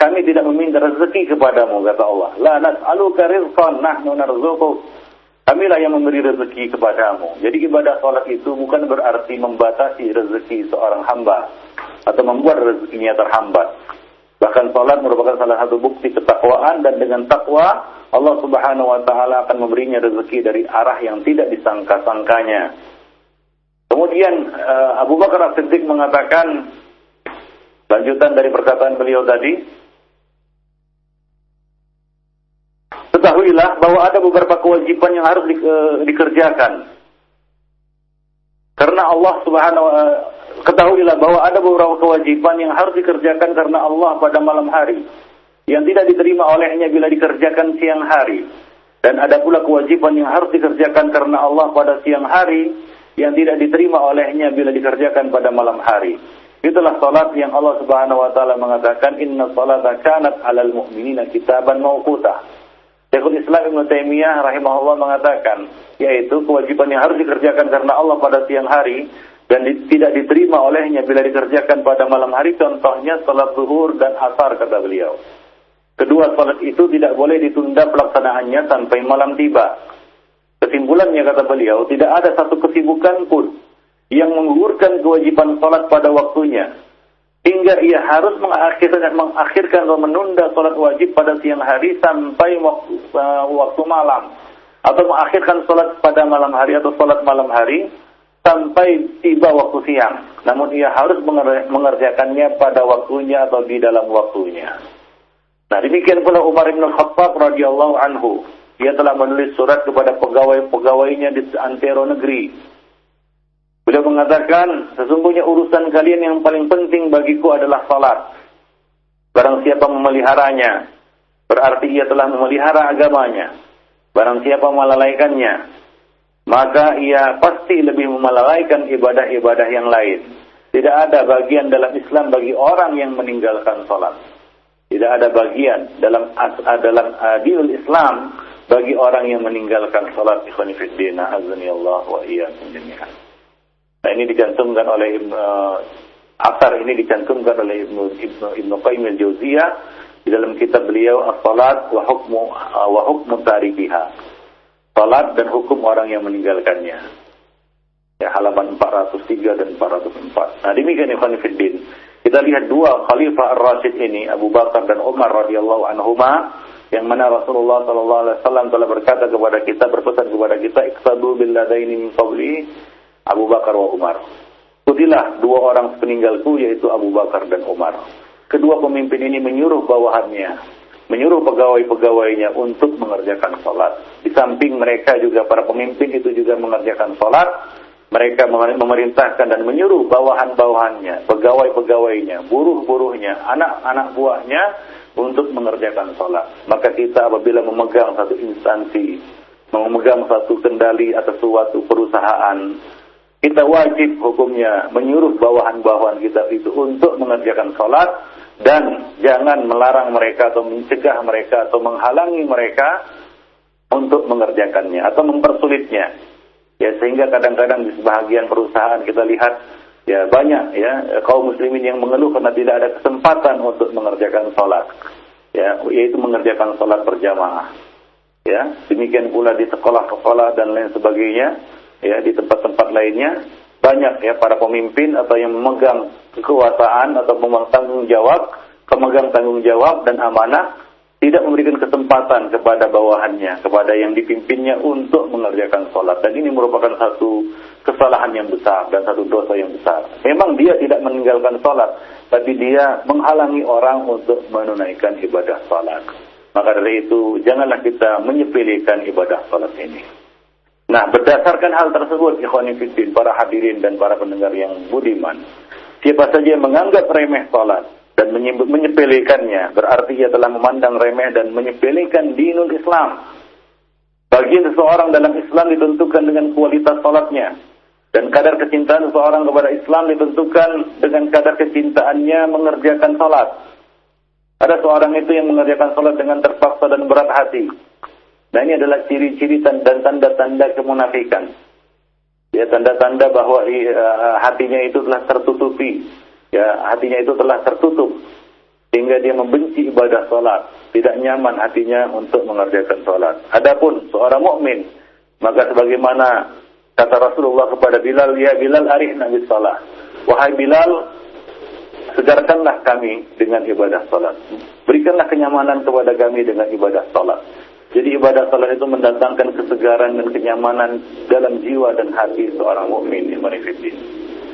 kami tidak meminta rezeki kepadamu kata Allah. La nas'aluka rizqan nahnu narzuquk. Kamilah yang memberi rezeki kepadamu. Jadi ibadah salat itu bukan berarti membatasi rezeki seorang hamba atau membuat rezekinya terhambat. Bahkan salat merupakan salah satu bukti ketakwaan dan dengan takwa Allah Subhanahu wa taala akan memberinya rezeki dari arah yang tidak disangka-sangkanya. Kemudian eh, Abu Bakar As-Siddiq mengatakan lanjutan dari perkataan beliau tadi, ketahuilah bahwa ada beberapa kewajiban yang harus di, uh, dikerjakan. Karena Allah Subhanahu wa ketahuilah bahwa ada beberapa kewajiban yang harus dikerjakan karena Allah pada malam hari yang tidak diterima olehnya bila dikerjakan siang hari. Dan ada pula kewajiban yang harus dikerjakan karena Allah pada siang hari yang tidak diterima olehnya bila dikerjakan pada malam hari. Itulah salat yang Allah Subhanahu wa taala mengatakan inna salata kanat 'alal mu'minina kitaban mawqutah. Syekhul Islam Ibn Taimiyah rahimahullah mengatakan, yaitu kewajiban yang harus dikerjakan karena Allah pada siang hari dan di, tidak diterima olehnya bila dikerjakan pada malam hari, contohnya salat zuhur dan asar kata beliau. Kedua salat itu tidak boleh ditunda pelaksanaannya sampai malam tiba. Kesimpulannya kata beliau, tidak ada satu kesibukan pun yang menggugurkan kewajiban salat pada waktunya hingga ia harus mengakhirkan mengakhirkan atau menunda sholat wajib pada siang hari sampai waktu, uh, waktu malam atau mengakhirkan sholat pada malam hari atau sholat malam hari sampai tiba waktu siang. Namun ia harus mengerjakannya pada waktunya atau di dalam waktunya. Nah demikian pula Umar bin Khattab radhiyallahu anhu. Ia telah menulis surat kepada pegawai-pegawainya di antero negeri Beliau mengatakan, sesungguhnya urusan kalian yang paling penting bagiku adalah salat. Barang siapa memeliharanya, berarti ia telah memelihara agamanya. Barang siapa melalaikannya, maka ia pasti lebih melalaikan ibadah-ibadah yang lain. Tidak ada bagian dalam Islam bagi orang yang meninggalkan salat. Tidak ada bagian dalam dalam adil Islam bagi orang yang meninggalkan salat. Ikhwan fillah, azani Allah wa iyyakum. Nah ini dicantumkan oleh uh, Asar ini dicantumkan oleh Ibnu Ibnu Ibnu Qayyim al-Jauziyah di dalam kitab beliau As-Salat wa Hukmu uh, wa Hukmu Tarikiha. Salat dan hukum orang yang meninggalkannya. Ya, halaman 403 dan 404. Nah, demikian Ibn Fiddin. Kita lihat dua khalifah Ar-Rasyid ini, Abu Bakar dan Umar radhiyallahu anhuma, yang mana Rasulullah sallallahu alaihi wasallam telah berkata kepada kita, berpesan kepada kita, "Iqtadu bil ladaini min qabli Abu Bakar wa Umar. Ikutilah dua orang peninggalku yaitu Abu Bakar dan Umar. Kedua pemimpin ini menyuruh bawahannya, menyuruh pegawai-pegawainya untuk mengerjakan sholat. Di samping mereka juga para pemimpin itu juga mengerjakan sholat. Mereka memerintahkan dan menyuruh bawahan-bawahannya, pegawai-pegawainya, buruh-buruhnya, anak-anak buahnya untuk mengerjakan sholat. Maka kita apabila memegang satu instansi, memegang satu kendali atas suatu perusahaan, kita wajib hukumnya menyuruh bawahan-bawahan kita itu untuk mengerjakan sholat dan jangan melarang mereka atau mencegah mereka atau menghalangi mereka untuk mengerjakannya atau mempersulitnya. Ya sehingga kadang-kadang di sebagian perusahaan kita lihat ya banyak ya kaum muslimin yang mengeluh karena tidak ada kesempatan untuk mengerjakan sholat. Ya, yaitu mengerjakan sholat berjamaah. Ya, demikian pula di sekolah-sekolah dan lain sebagainya ya di tempat-tempat lainnya banyak ya para pemimpin atau yang memegang kekuasaan atau memegang tanggung jawab, pemegang tanggung jawab dan amanah tidak memberikan kesempatan kepada bawahannya, kepada yang dipimpinnya untuk mengerjakan sholat. Dan ini merupakan satu kesalahan yang besar dan satu dosa yang besar. Memang dia tidak meninggalkan sholat, tapi dia menghalangi orang untuk menunaikan ibadah sholat. Maka dari itu, janganlah kita menyepelekan ibadah sholat ini. Nah, berdasarkan hal tersebut, ikhwani fiddin, para hadirin dan para pendengar yang budiman, siapa saja yang menganggap remeh salat dan menyepelekannya, berarti ia telah memandang remeh dan menyepelekan dinul Islam. Bagi seseorang dalam Islam ditentukan dengan kualitas salatnya. Dan kadar kecintaan seseorang kepada Islam ditentukan dengan kadar kecintaannya mengerjakan salat. Ada seorang itu yang mengerjakan salat dengan terpaksa dan berat hati. Nah ini adalah ciri-ciri dan tanda-tanda kemunafikan. Ya tanda-tanda bahwa uh, hatinya itu telah tertutupi. Ya hatinya itu telah tertutup. sehingga dia membenci ibadah salat, tidak nyaman hatinya untuk mengerjakan salat. Adapun seorang mukmin, maka sebagaimana kata Rasulullah kepada Bilal, "Ya Bilal, arihna bis salat." Wahai Bilal, segarkanlah kami dengan ibadah salat. Berikanlah kenyamanan kepada kami dengan ibadah salat. Jadi ibadah salat itu mendatangkan kesegaran dan kenyamanan dalam jiwa dan hati seorang mukmin yang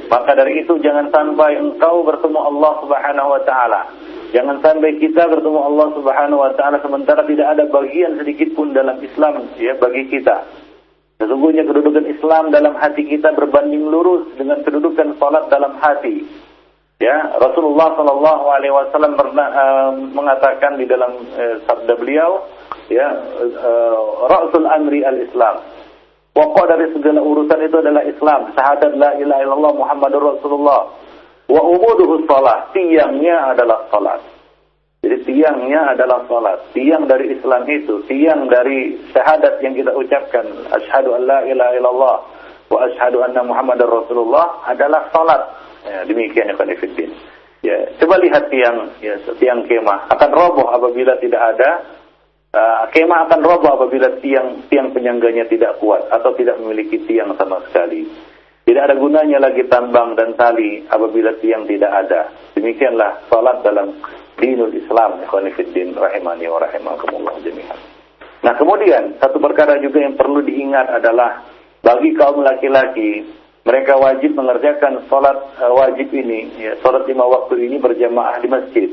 Maka dari itu jangan sampai engkau bertemu Allah Subhanahu wa taala Jangan sampai kita bertemu Allah Subhanahu wa taala sementara tidak ada bagian sedikit pun dalam Islam ya bagi kita. Sesungguhnya kedudukan Islam dalam hati kita berbanding lurus dengan kedudukan salat dalam hati. Ya, Rasulullah sallallahu alaihi wasallam pernah uh, mengatakan di dalam uh, sabda beliau, ya, uh, ra'sul amri al-Islam. Pokok dari segala urusan itu adalah Islam. Syahadat la ilaha illallah Muhammadur Rasulullah Wa umuduhu salat. Tiangnya adalah salat. Jadi tiangnya adalah salat. Tiang dari Islam itu, tiang dari syahadat yang kita ucapkan, asyhadu an la ilaha illallah wa asyhadu anna muhammadar rasulullah adalah salat. Ya, demikian ya. Ya, coba lihat tiang ya, tiang kemah akan roboh apabila tidak ada uh, kemah akan roboh apabila tiang tiang penyangganya tidak kuat atau tidak memiliki tiang sama sekali. Tidak ada gunanya lagi tambang dan tali apabila tiang tidak ada. Demikianlah salat dalam dinul Islam. Ikhwanifiddin rahimani wa rahimakumullah jami'an. Nah kemudian satu perkara juga yang perlu diingat adalah bagi kaum laki-laki mereka wajib mengerjakan salat uh, wajib ini, ya, salat lima waktu ini berjamaah di masjid.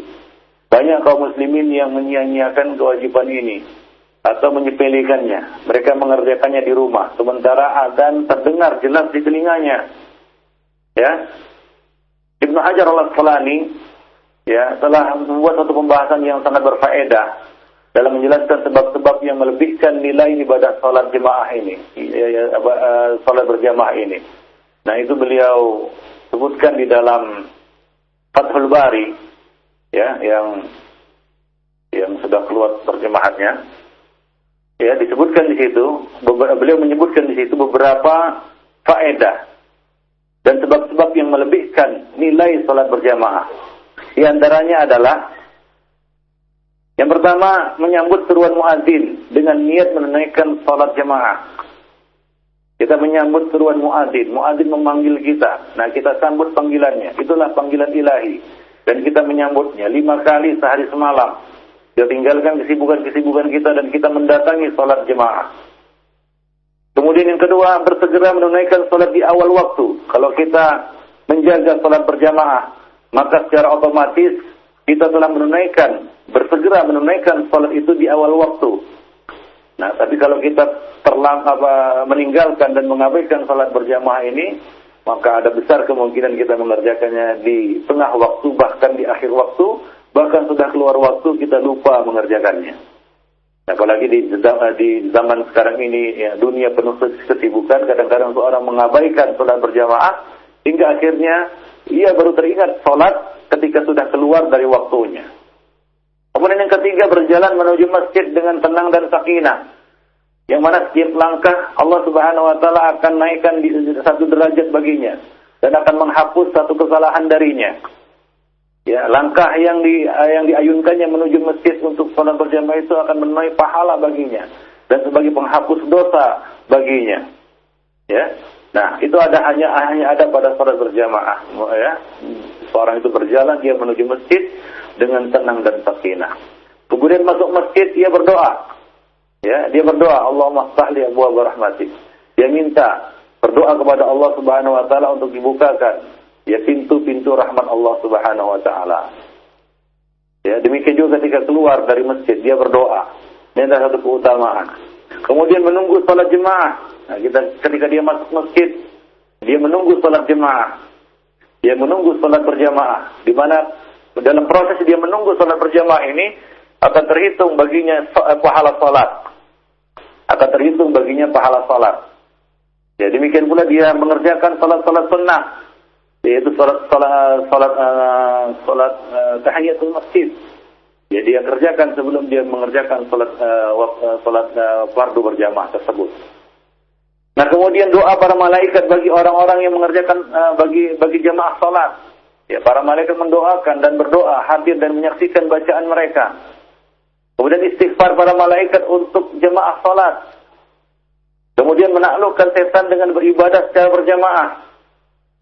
Banyak kaum muslimin yang menyia-nyiakan kewajiban ini atau menyepelekannya. Mereka mengerjakannya di rumah, sementara adzan terdengar jelas di telinganya. Ya. Ibnu Hajar al-Asqalani ya telah membuat satu pembahasan yang sangat berfaedah dalam menjelaskan sebab-sebab yang melebihkan nilai ibadah salat jemaah ini, ya, ya, eh, salat berjamaah ini. Nah, itu beliau sebutkan di dalam Fathul Bari ya yang yang sudah keluar terjemahannya ya disebutkan di situ beliau menyebutkan di situ beberapa faedah dan sebab-sebab yang melebihkan nilai salat berjamaah. Di antaranya adalah yang pertama menyambut seruan muadzin dengan niat menunaikan salat jamaah. Kita menyambut seruan muadzin, muadzin memanggil kita. Nah, kita sambut panggilannya. Itulah panggilan ilahi dan kita menyambutnya lima kali sehari semalam kita tinggalkan kesibukan-kesibukan kita dan kita mendatangi sholat jemaah. Kemudian yang kedua, bersegera menunaikan sholat di awal waktu. Kalau kita menjaga sholat berjamaah, maka secara otomatis kita telah menunaikan, bersegera menunaikan sholat itu di awal waktu. Nah, tapi kalau kita terlam, apa, meninggalkan dan mengabaikan sholat berjamaah ini, maka ada besar kemungkinan kita mengerjakannya di tengah waktu, bahkan di akhir waktu, Bahkan sudah keluar waktu kita lupa mengerjakannya. Nah, apalagi di, di zaman sekarang ini ya, dunia penuh kesibukan, kadang-kadang seorang mengabaikan sholat berjamaah hingga akhirnya ia baru teringat sholat ketika sudah keluar dari waktunya. Kemudian yang ketiga berjalan menuju masjid dengan tenang dan sakinah. Yang mana setiap langkah Allah Subhanahu wa taala akan naikkan di satu derajat baginya dan akan menghapus satu kesalahan darinya. Ya, langkah yang di yang diayunkannya menuju masjid untuk sholat berjamaah itu akan menuai pahala baginya dan sebagai penghapus dosa baginya. Ya. Nah, itu ada hanya hanya ada pada sholat berjamaah, ya. Seorang itu berjalan dia menuju masjid dengan tenang dan sakinah. Kemudian masuk masjid dia berdoa. Ya, dia berdoa, Allahumma sahli abwaab rahmatik. Dia minta berdoa kepada Allah Subhanahu wa taala untuk dibukakan ya pintu-pintu rahmat Allah Subhanahu wa taala. Ya, demikian juga ketika keluar dari masjid dia berdoa. Ini adalah satu keutamaan. Kemudian menunggu salat jemaah. Nah, kita ketika dia masuk masjid, dia menunggu salat jemaah. Dia menunggu salat berjamaah. Di mana dalam proses dia menunggu salat berjamaah ini akan terhitung baginya eh, pahala salat. Akan terhitung baginya pahala salat. Ya, demikian pula dia mengerjakan salat-salat sunnah yaitu salat salat salat uh, salat uh, tahiyatul masjid. Ya, dia kerjakan sebelum dia mengerjakan salat uh, salat uh, fardu berjamaah tersebut. Nah, kemudian doa para malaikat bagi orang-orang yang mengerjakan uh, bagi bagi jamaah salat. Ya, para malaikat mendoakan dan berdoa, hadir dan menyaksikan bacaan mereka. Kemudian istighfar para malaikat untuk jemaah salat. Kemudian menaklukkan setan dengan beribadah secara berjamaah.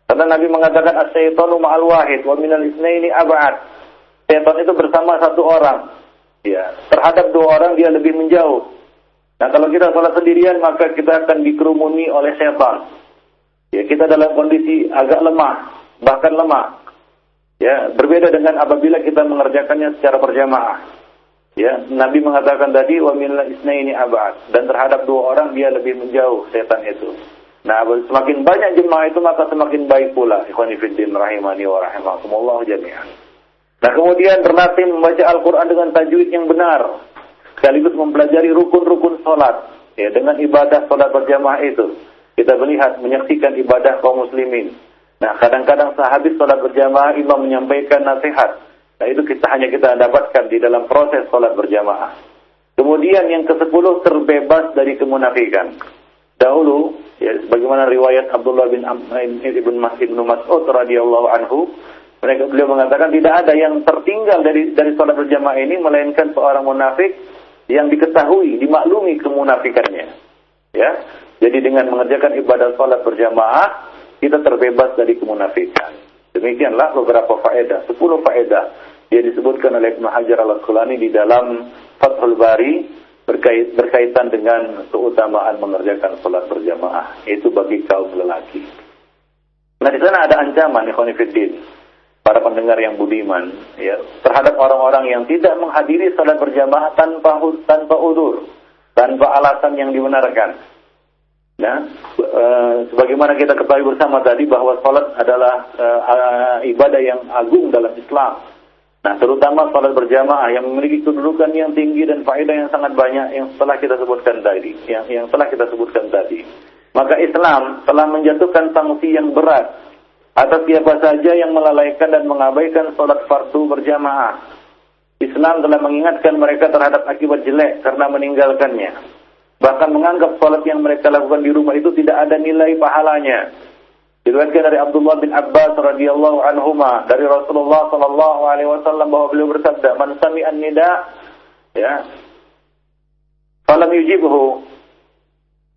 Karena Nabi mengatakan as-syaitanu ma'al wahid wa minal isnaini ab'ad. Setan itu bersama satu orang. Ya, terhadap dua orang dia lebih menjauh. Nah, kalau kita salat sendirian maka kita akan dikerumuni oleh setan. Ya, kita dalam kondisi agak lemah, bahkan lemah. Ya, berbeda dengan apabila kita mengerjakannya secara berjamaah. Ya, Nabi mengatakan tadi wa min isnaini abad dan terhadap dua orang dia lebih menjauh setan itu. Nah, semakin banyak jemaah itu maka semakin baik pula. Ikhwani fiddin rahimani wa rahimakumullah jami'an. Nah, kemudian berlatih membaca Al-Qur'an dengan tajwid yang benar. Sekaligus mempelajari rukun-rukun salat ya dengan ibadah salat berjamaah itu. Kita melihat menyaksikan ibadah kaum muslimin Nah, kadang-kadang sahabat sholat berjamaah, imam menyampaikan nasihat. Nah, itu kita hanya kita dapatkan di dalam proses sholat berjamaah. Kemudian yang ke-10 terbebas dari kemunafikan. Dahulu, ya, bagaimana riwayat Abdullah bin Ibn Ibn Mas'ud radhiyallahu anhu, mereka beliau mengatakan tidak ada yang tertinggal dari dari sholat berjamaah ini melainkan seorang munafik yang diketahui, dimaklumi kemunafikannya. Ya, jadi dengan mengerjakan ibadah sholat berjamaah, kita terbebas dari kemunafikan. Demikianlah beberapa faedah, 10 faedah yang disebutkan oleh Ibnu Hajar al-Asqalani di dalam Fathul Bari berkait, berkaitan dengan keutamaan mengerjakan salat berjamaah itu bagi kaum lelaki. Nah di sana ada ancaman ikhwanifiddin para pendengar yang budiman ya terhadap orang-orang yang tidak menghadiri salat berjamaah tanpa tanpa udur, tanpa alasan yang dibenarkan. Ya, e, sebagaimana kita ketahui bersama tadi bahwa salat adalah e, ibadah yang agung dalam Islam. Nah, terutama salat berjamaah yang memiliki kedudukan yang tinggi dan faedah yang sangat banyak yang telah kita sebutkan tadi, yang yang telah kita sebutkan tadi. Maka Islam telah menjatuhkan sanksi yang berat atas siapa saja yang melalaikan dan mengabaikan salat fardu berjamaah. Islam telah mengingatkan mereka terhadap akibat jelek karena meninggalkannya bahkan menganggap salat yang mereka lakukan di rumah itu tidak ada nilai pahalanya. Diriwayatkan dari Abdullah bin Abbas radhiyallahu anhuma dari Rasulullah sallallahu alaihi wasallam bahwa beliau bersabda, "Man sami'an nida ya falam yujibhu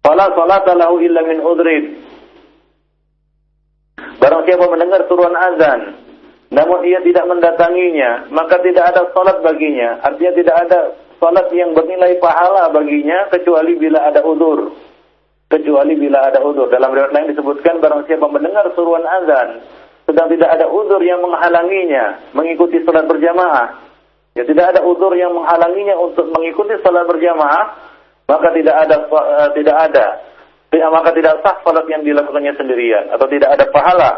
fala salata lahu illa min udrin." Barang siapa mendengar turuan azan namun ia tidak mendatanginya, maka tidak ada salat baginya. Artinya tidak ada salat yang bernilai pahala baginya kecuali bila ada udur. Kecuali bila ada udur. Dalam riwayat lain disebutkan barang siapa mendengar suruhan azan sedang tidak ada udur yang menghalanginya mengikuti salat berjamaah. Ya tidak ada udur yang menghalanginya untuk mengikuti salat berjamaah, maka tidak ada uh, tidak ada tidak, maka tidak sah salat yang dilakukannya sendirian atau tidak ada pahala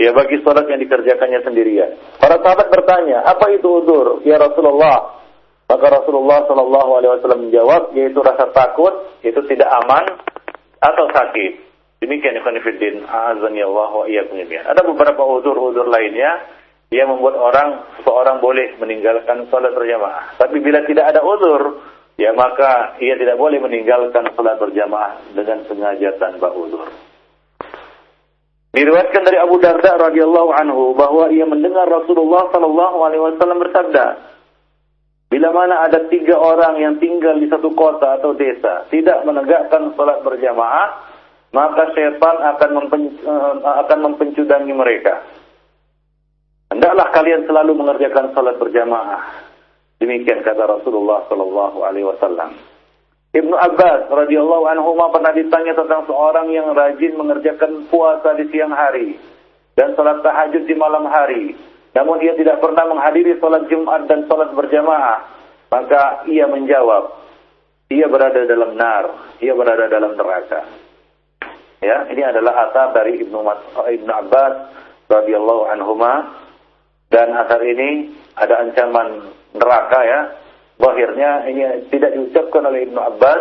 ya bagi salat yang dikerjakannya sendirian. Para sahabat bertanya, "Apa itu udur?" Ya Rasulullah, maka Rasulullah Shallallahu Alaihi Wasallam menjawab, yaitu rasa takut, itu tidak aman atau sakit. Demikian Ikhwanifiddin, azani Allah wa Ada beberapa udur-udur lainnya yang membuat orang seorang boleh meninggalkan sholat berjamaah. Tapi bila tidak ada udur, ya maka ia tidak boleh meninggalkan sholat berjamaah dengan sengaja tanpa udur. Diriwayatkan dari Abu Darda radhiyallahu anhu bahwa ia mendengar Rasulullah sallallahu alaihi wasallam bersabda, Bila mana ada tiga orang yang tinggal di satu kota atau desa tidak menegakkan sholat berjamaah, maka setan akan, mempen, eh, akan mempencudangi mereka. Hendaklah kalian selalu mengerjakan sholat berjamaah. Demikian kata Rasulullah Sallallahu Alaihi Wasallam. Ibnu Abbas radhiyallahu anhu pernah ditanya tentang seorang yang rajin mengerjakan puasa di siang hari dan sholat tahajud di malam hari namun ia tidak pernah menghadiri sholat Jumat dan sholat berjamaah, maka ia menjawab, ia berada dalam nar, ia berada dalam neraka. Ya, ini adalah asar dari Ibnu Ibnu Abbas radhiyallahu anhuma dan asar ini ada ancaman neraka ya. Akhirnya ini tidak diucapkan oleh Ibnu Abbas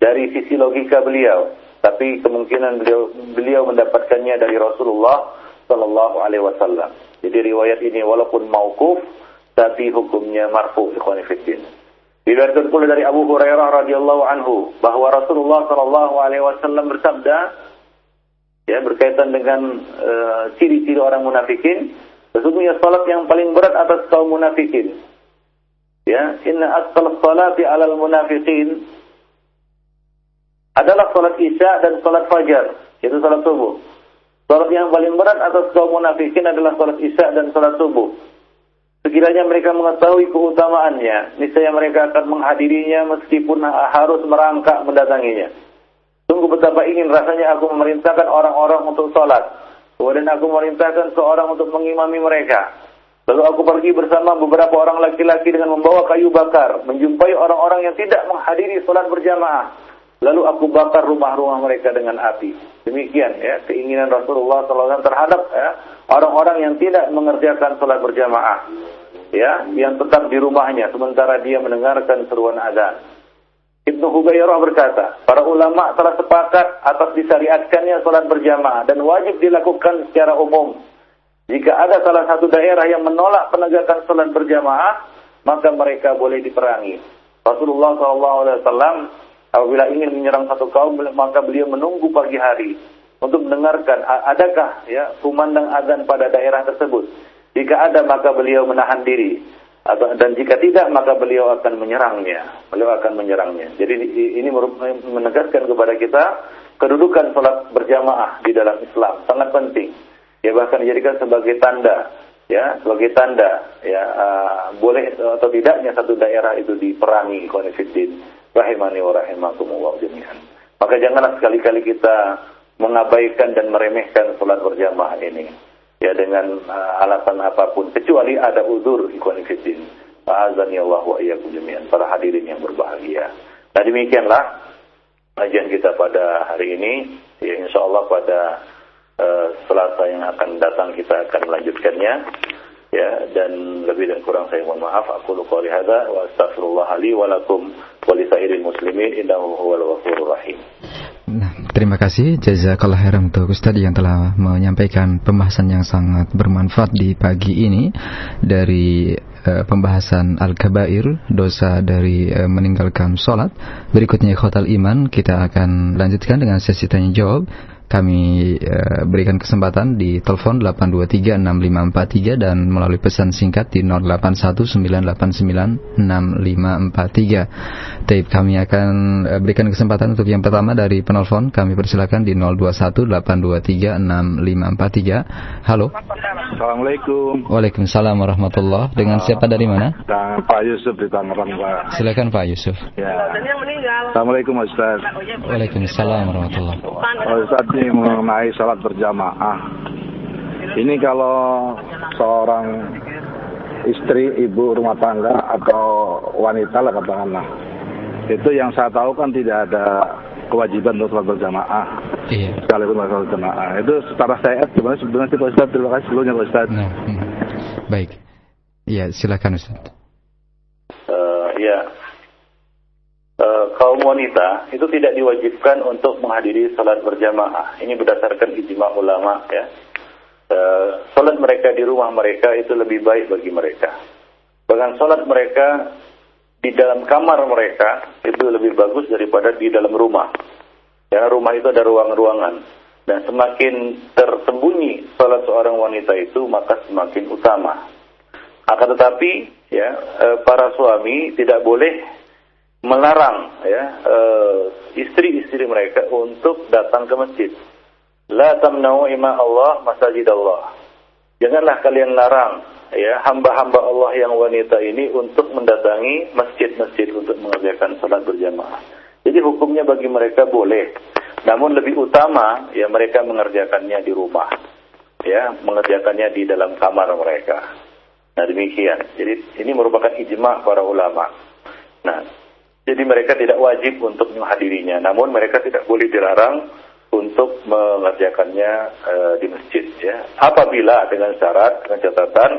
dari sisi logika beliau, tapi kemungkinan beliau beliau mendapatkannya dari Rasulullah sallallahu alaihi wasallam. Jadi riwayat ini walaupun mauquf tapi hukumnya marfu ikhwan fillah. Diriwayatkan pula dari Abu Hurairah radhiyallahu anhu bahwa Rasulullah sallallahu alaihi wasallam bersabda ya berkaitan dengan eh, ciri-ciri orang munafikin Sesungguhnya salat yang paling berat atas kaum munafikin. Ya, inna asqal salati 'alal munafiqin adalah salat Isya dan salat Fajar, yaitu salat subuh. Salat yang paling berat atas kaum munafikin adalah salat Isya dan salat subuh. Sekiranya mereka mengetahui keutamaannya, niscaya mereka akan menghadirinya meskipun harus merangkak mendatanginya. Tunggu betapa ingin rasanya aku memerintahkan orang-orang untuk sholat. Kemudian aku memerintahkan seorang untuk mengimami mereka. Lalu aku pergi bersama beberapa orang laki-laki dengan membawa kayu bakar, menjumpai orang-orang yang tidak menghadiri sholat berjamaah. Lalu aku bakar rumah-rumah mereka dengan api. Demikian ya keinginan Rasulullah SAW terhadap ya, orang-orang yang tidak mengerjakan sholat berjamaah. Ya, yang tetap di rumahnya sementara dia mendengarkan seruan azan. Ibnu Hubairah berkata, para ulama telah sepakat atas disyariatkannya sholat berjamaah dan wajib dilakukan secara umum. Jika ada salah satu daerah yang menolak penegakan sholat berjamaah, maka mereka boleh diperangi. Rasulullah SAW apabila ingin menyerang satu kaum, maka beliau menunggu pagi hari untuk mendengarkan adakah ya kumandang azan pada daerah tersebut. Jika ada maka beliau menahan diri dan jika tidak maka beliau akan menyerangnya. Beliau akan menyerangnya. Jadi ini menegaskan kepada kita kedudukan salat berjamaah di dalam Islam sangat penting. Ya bahkan dijadikan sebagai tanda ya sebagai tanda ya uh, boleh atau tidaknya satu daerah itu diperangi konfidin rahimani wa rahimakumullah jami'an. Maka janganlah sekali-kali kita mengabaikan dan meremehkan salat berjamaah ini ya dengan uh, alasan apa pun kecuali ada uzur fillah. Azani Allah wa iyyakum jami'an para hadirin yang berbahagia. Nah demikianlah kajian kita pada hari ini. Ya insya Allah pada uh, Selasa yang akan datang kita akan melanjutkannya. Ya dan lebih dan kurang saya mohon maaf. Aku lupa hadza wa astaghfirullah li wa lakum wa li muslimin innahu huwal ghafurur rahim. Nah, terima kasih jazakallah khairan untuk Ustaz yang telah menyampaikan pembahasan yang sangat bermanfaat di pagi ini dari uh, pembahasan al-kabair, dosa dari uh, meninggalkan sholat. Berikutnya khotal iman, kita akan lanjutkan dengan sesi tanya jawab kami uh, berikan kesempatan di telepon 8236543 dan melalui pesan singkat di 0819896543. Tape kami akan uh, berikan kesempatan untuk yang pertama dari penelpon. Kami persilakan di 0218236543. Halo. Assalamualaikum. Waalaikumsalam warahmatullah. Dengan siapa dari mana? Pak Yusuf di Tangerang, Pak. Silakan Pak Yusuf. Ya. Assalamualaikum Ustaz. Waalaikumsalam warahmatullah. Ustaz, ini mengenai sholat berjamaah. Ini kalau seorang istri, ibu rumah tangga atau wanita lah katakanlah. Itu yang saya tahu kan tidak ada kewajiban untuk sholat berjamaah. Iya. Sekalipun sholat berjamaah. Itu secara saya gimana sebetulnya sih Pak Ustaz? Terima kasih sebelumnya Pak Ustaz. Nah, hmm. Baik. Iya, silakan Ustaz. Uh, ya, Eh, kaum wanita itu tidak diwajibkan untuk menghadiri salat berjamaah. Ini berdasarkan ijma ulama ya. E, salat mereka di rumah mereka itu lebih baik bagi mereka. Bahkan salat mereka di dalam kamar mereka itu lebih bagus daripada di dalam rumah. Ya, rumah itu ada ruang-ruangan dan semakin tersembunyi salat seorang wanita itu maka semakin utama. Akan tetapi ya eh, para suami tidak boleh melarang ya uh, istri-istri mereka untuk datang ke masjid. La tamna'u ima Allah masajid Allah. Janganlah kalian larang ya hamba-hamba Allah yang wanita ini untuk mendatangi masjid-masjid untuk mengerjakan salat berjamaah. Jadi hukumnya bagi mereka boleh. Namun lebih utama ya mereka mengerjakannya di rumah. Ya, mengerjakannya di dalam kamar mereka. Nah, demikian. Jadi ini merupakan ijma para ulama. Nah, jadi mereka tidak wajib untuk menghadirinya, namun mereka tidak boleh dilarang untuk mengerjakannya e, di masjid. Ya. Apabila dengan syarat, dengan catatan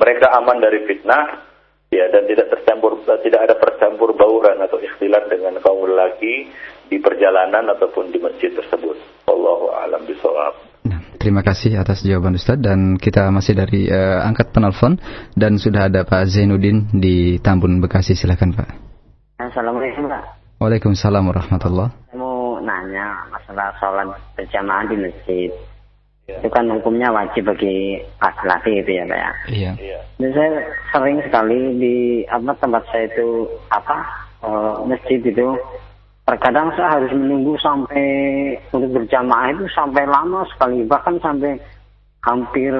mereka aman dari fitnah, ya dan tidak tercampur, tidak ada percampur bauran atau ikhtilat dengan kaum lelaki di perjalanan ataupun di masjid tersebut. Allahu a'lam bishawab. Nah, terima kasih atas jawaban Ustaz dan kita masih dari uh, angkat penelpon dan sudah ada Pak Zainuddin di Tambun Bekasi silakan Pak. Assalamualaikum Pak. Waalaikumsalam warahmatullah. Saya mau nanya masalah sholat berjamaah di masjid. itu kan hukumnya wajib bagi laki-laki itu ya Pak ya. Iya. Dan saya sering sekali di apa tempat saya itu apa eh, masjid itu terkadang saya harus menunggu sampai untuk berjamaah itu sampai lama sekali bahkan sampai hampir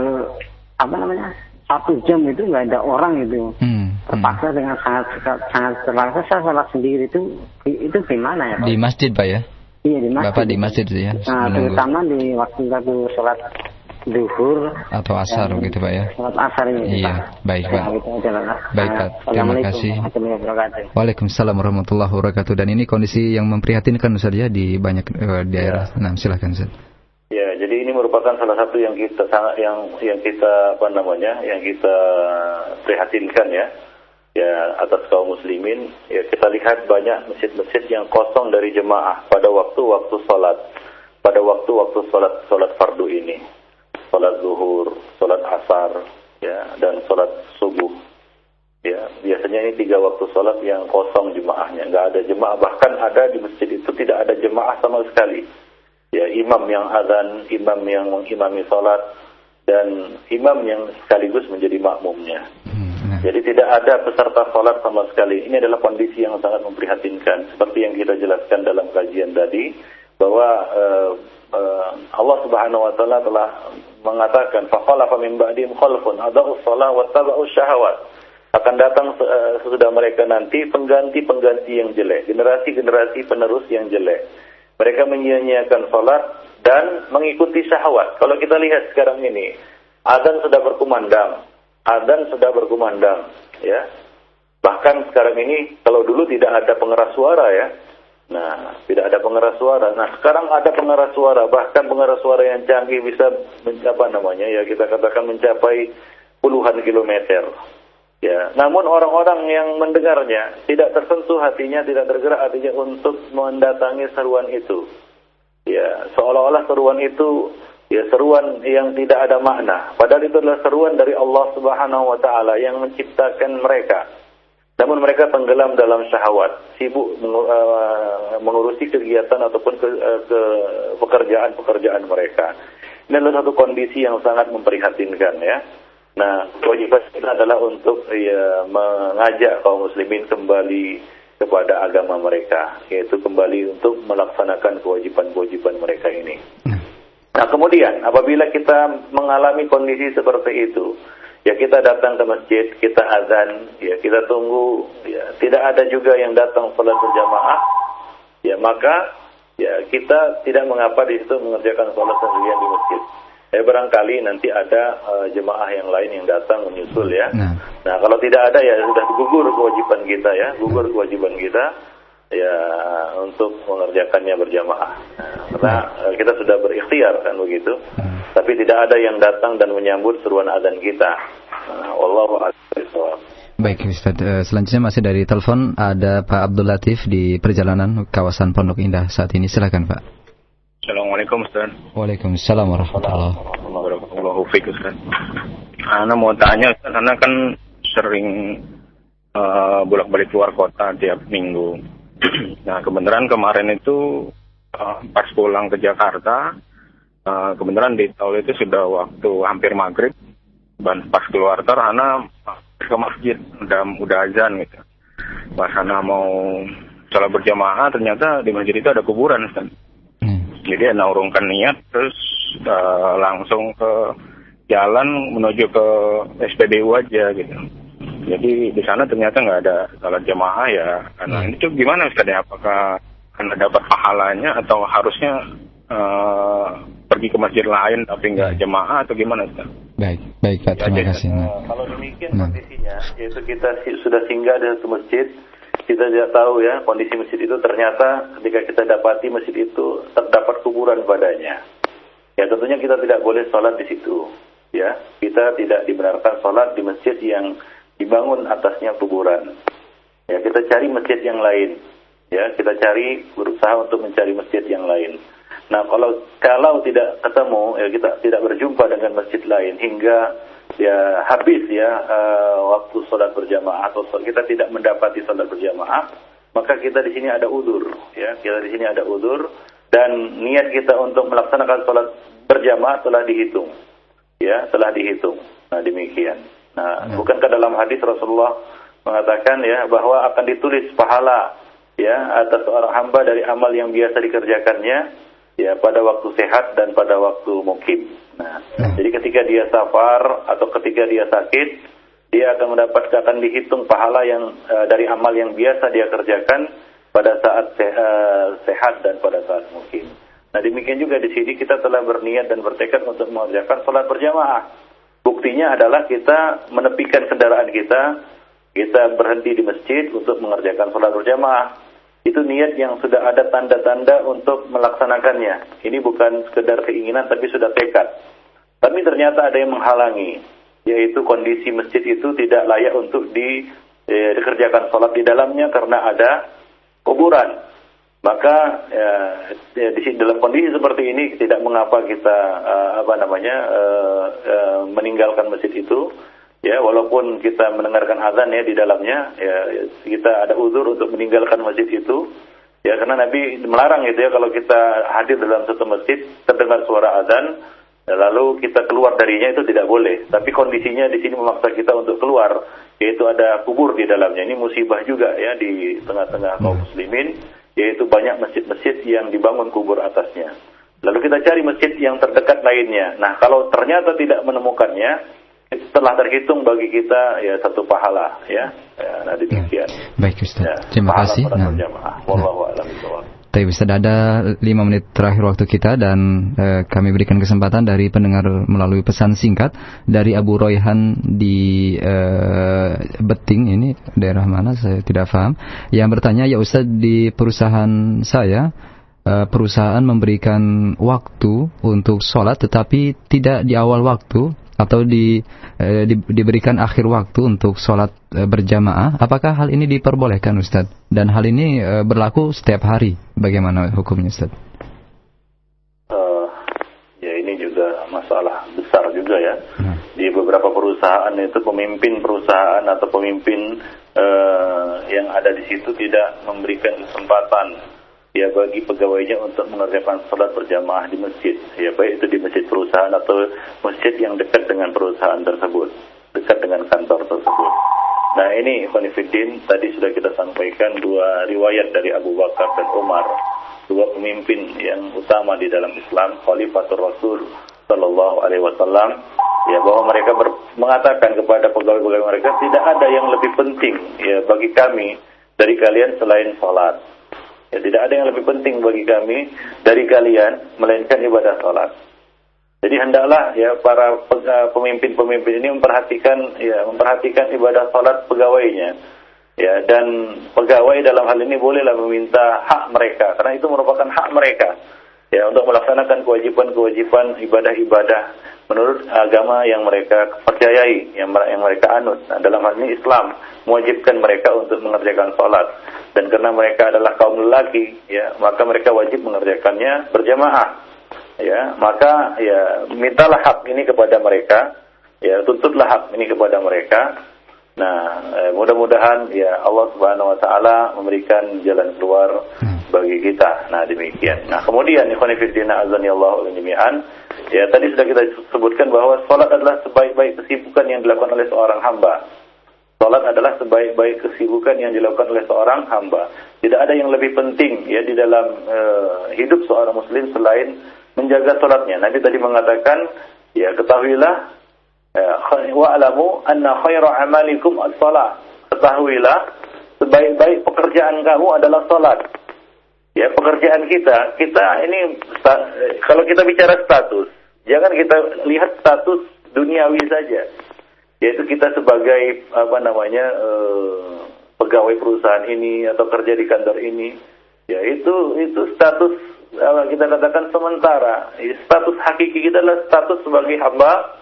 apa namanya satu jam itu nggak ada orang itu Hmm, hmm. terpaksa dengan sangat sangat terpaksa saya salat sendiri itu itu gimana ya Pak? Di masjid Pak ya? iya di masjid. Bapak di masjid itu ya? Nah, menunggu. terutama di waktu aku sholat duhur Atau asar gitu Pak ya? sholat asar ini Iya, Pak. baik, Ya, Pak. Baik, Nah, Pak. Terima kasih. Waalaikumsalam warahmatullahi wabarakatuh. Dan ini kondisi yang memprihatinkan Ustaz ya di banyak eh, daerah. Nah, silakan Ustaz. Ya, jadi ini merupakan salah satu yang kita sangat yang yang kita apa namanya, yang kita prihatinkan ya. Ya, atas kaum muslimin, ya kita lihat banyak masjid-masjid yang kosong dari jemaah pada waktu-waktu sholat, pada waktu-waktu sholat sholat fardu ini, sholat zuhur, sholat asar, ya, dan sholat subuh. Ya, biasanya ini tiga waktu sholat yang kosong jemaahnya, nggak ada jemaah, bahkan ada di masjid itu tidak ada jemaah sama sekali ya imam yang azan, imam yang mengimami sholat, dan imam yang sekaligus menjadi makmumnya. Hmm, nah. Jadi tidak ada peserta sholat sama sekali. Ini adalah kondisi yang sangat memprihatinkan. Seperti yang kita jelaskan dalam kajian tadi, bahwa eh, eh, Allah Subhanahu Wa Taala telah mengatakan, "Fakhalafa min ba'dihim khalfun adau shalah wa tabau syahwat." Akan datang eh, sesudah mereka nanti pengganti-pengganti yang jelek, generasi-generasi penerus yang jelek. Mereka menyia-nyiakan sholat dan mengikuti syahwat. Kalau kita lihat sekarang ini, azan sudah berkumandang, azan sudah berkumandang, ya. Bahkan sekarang ini, kalau dulu tidak ada pengeras suara ya, nah tidak ada pengeras suara. Nah sekarang ada pengeras suara, bahkan pengeras suara yang canggih bisa mencapai namanya ya kita katakan mencapai puluhan kilometer. Ya, namun orang-orang yang mendengarnya tidak tersentuh hatinya, tidak tergerak hatinya untuk mendatangi seruan itu. Ya, seolah-olah seruan itu ya seruan yang tidak ada makna. Padahal itu adalah seruan dari Allah Subhanahu wa taala yang menciptakan mereka. Namun mereka tenggelam dalam syahwat, sibuk eh, mengurusi kegiatan ataupun ke, eh, ke pekerjaan-pekerjaan mereka. Ini adalah satu kondisi yang sangat memprihatinkan ya. Nah, kewajiban kita adalah untuk ya, mengajak kaum muslimin kembali kepada agama mereka, yaitu kembali untuk melaksanakan kewajiban-kewajiban mereka ini. Nah, kemudian apabila kita mengalami kondisi seperti itu, ya kita datang ke masjid, kita azan, ya kita tunggu, ya tidak ada juga yang datang sholat berjamaah, ya maka ya kita tidak mengapa di situ mengerjakan sholat sendirian di masjid. Ya barangkali nanti ada eh, jemaah yang lain yang datang menyusul ya. Nah. Nah kalau tidak ada ya sudah gugur kewajiban kita ya, gugur kewajiban kita ya untuk mengerjakannya berjamaah. Nah, karena eh, kita sudah berikhtiar kan begitu. Hmm. Tapi tidak ada yang datang dan menyambut seruan adzan kita. Nah, bishawab. Baik Ustaz, selanjutnya masih dari telepon ada Pak Abdul Latif di perjalanan kawasan Pondok Indah saat ini. Silakan Pak. Assalamualaikum Ustaz. Waalaikumsalam warahmatullahi wabarakatuh Ustaz. Ana mau tanya Ustaz, Ana kan sering uh, bolak-balik keluar kota tiap minggu. nah kebenaran kemarin itu uh, pas pulang ke Jakarta, uh, kebenaran di tol itu sudah waktu hampir maghrib. Dan pas keluar tol, Ana ke masjid, udah udah azan gitu. Pas Ana mau sholat berjamaah, ternyata di masjid itu ada kuburan Ustaz. Hmm. Jadi Ana urungkan niat terus eh, langsung ke jalan menuju ke SPBU aja gitu. Jadi di sana ternyata nggak ada salat jamaah ya. Karena Hmm. itu gimana Ustaz ya? Apakah Anda dapat pahalanya atau harusnya eh, pergi ke masjid lain tapi nggak jamaah atau gimana Ustaz? Baik, baik Pak, terima Ya, kasih. jadi, Nah. kalau demikian Nah. kondisinya, yaitu kita sudah singgah di satu masjid, kita tidak tahu ya kondisi masjid itu ternyata ketika kita dapati masjid itu terdapat kuburan padanya. Ya tentunya kita tidak boleh sholat di situ. Ya, kita tidak dibenarkan sholat di masjid yang dibangun atasnya kuburan. Ya, kita cari masjid yang lain. Ya, kita cari berusaha untuk mencari masjid yang lain. Nah, kalau kalau tidak ketemu, ya kita tidak berjumpa dengan masjid lain hingga ya habis ya eh, waktu sholat berjamaah atau sholat- kita tidak mendapati sholat berjamaah, maka kita di sini ada udur, ya kita di sini ada udur dan niat kita untuk melaksanakan sholat berjamaah telah dihitung. Ya, telah dihitung. Nah, demikian. Nah, ya. bukankah dalam hadis Rasulullah mengatakan ya bahwa akan ditulis pahala ya atas seorang hamba dari amal yang biasa dikerjakannya ya pada waktu sehat dan pada waktu mukim. Nah, ya. jadi ketika dia safar atau ketika dia sakit, dia akan mendapatkan akan dihitung pahala yang uh, dari amal yang biasa dia kerjakan pada saat uh, sehat dan pada saat mukim. Nah demikian juga di sini kita telah berniat dan bertekad untuk mengerjakan sholat berjamaah. Buktinya adalah kita menepikan kendaraan kita, kita berhenti di masjid untuk mengerjakan sholat berjamaah. Itu niat yang sudah ada tanda-tanda untuk melaksanakannya. Ini bukan sekedar keinginan tapi sudah tekad. Tapi ternyata ada yang menghalangi, yaitu kondisi masjid itu tidak layak untuk di, eh, dikerjakan sholat di dalamnya karena ada kuburan maka ya, di dalam kondisi seperti ini tidak mengapa kita uh, apa namanya meninggalkan masjid itu ya walaupun kita mendengarkan azan ya di dalamnya ya kita ada uzur untuk meninggalkan masjid itu ya karena Nabi melarang itu ya kalau kita hadir dalam satu masjid terdengar suara azan ya, lalu kita keluar darinya itu tidak boleh tapi kondisinya di sini memaksa kita untuk keluar yaitu ada kubur di dalamnya ini musibah juga ya di tengah-tengah kaum muslimin yaitu banyak masjid-masjid yang dibangun kubur atasnya. Lalu kita cari masjid yang terdekat lainnya. Nah, kalau ternyata tidak menemukannya, telah terhitung bagi kita ya satu pahala ya. ya nah demikian. Ya. Baik Ustaz. Ya, Terima kasih. Nah. Wallahu a'lam tapi bisa ada lima menit terakhir waktu kita dan eh, kami berikan kesempatan dari pendengar melalui pesan singkat dari Abu Royhan di eh, Beting ini daerah mana saya tidak paham yang bertanya ya Ustaz di perusahaan saya eh, perusahaan memberikan waktu untuk sholat tetapi tidak di awal waktu atau di, eh, di diberikan akhir waktu untuk sholat eh, berjamaah, apakah hal ini diperbolehkan Ustaz? Dan hal ini eh, berlaku setiap hari, bagaimana hukumnya Ustaz? Uh, ya ini juga masalah besar juga ya. Hmm. Di beberapa perusahaan itu pemimpin perusahaan atau pemimpin uh, yang ada di situ tidak memberikan kesempatan ya bagi pegawainya untuk mengerjakan sholat berjamaah di masjid. Ya baik itu di masjid perusahaan atau masjid yang dekat dengan perusahaan tersebut dekat dengan kantor tersebut. Nah ini Khonifuddin tadi sudah kita sampaikan dua riwayat dari Abu Bakar dan Umar dua pemimpin yang utama di dalam Islam Khalifatul Rasul Sallallahu Alaihi Wasallam. Ya bahwa mereka ber, mengatakan kepada pegawai-pegawai mereka tidak ada yang lebih penting ya bagi kami dari kalian selain sholat Ya, tidak ada yang lebih penting bagi kami dari kalian melainkan ibadah sholat. Jadi hendaklah ya para pemimpin-pemimpin ini memperhatikan ya memperhatikan ibadah sholat pegawainya. Ya dan pegawai dalam hal ini bolehlah meminta hak mereka karena itu merupakan hak mereka ya untuk melaksanakan kewajiban-kewajiban ibadah-ibadah menurut agama yang mereka percayai, yang, yang mereka anut. Nah, dalam hal ini Islam mewajibkan mereka untuk mengerjakan sholat dan karena mereka adalah kaum lelaki, ya maka mereka wajib mengerjakannya berjamaah. Ya, maka ya mintalah hak ini kepada mereka, ya tuntutlah hak ini kepada mereka Nah, eh, mudah-mudahan ya Allah Subhanahu wa taala memberikan jalan keluar bagi kita. Nah, demikian. Nah, kemudian ikhwan fillah azani Allah jami'an. Ya, tadi sudah kita sebutkan bahwa salat adalah sebaik-baik kesibukan yang dilakukan oleh seorang hamba. Salat adalah sebaik-baik kesibukan yang dilakukan oleh seorang hamba. Tidak ada yang lebih penting ya di dalam uh, hidup seorang muslim selain menjaga salatnya. Nabi tadi mengatakan, ya ketahuilah Eh, wa'lamu anna khaira amalikum as-salat. Ketahuilah sebaik-baik pekerjaan kamu adalah salat. Ya, pekerjaan kita, kita ini kalau kita bicara status, jangan kita lihat status duniawi saja. Yaitu kita sebagai apa namanya eh, pegawai perusahaan ini atau kerja di kantor ini, ya itu itu status kita katakan sementara. Status hakiki kita adalah status sebagai hamba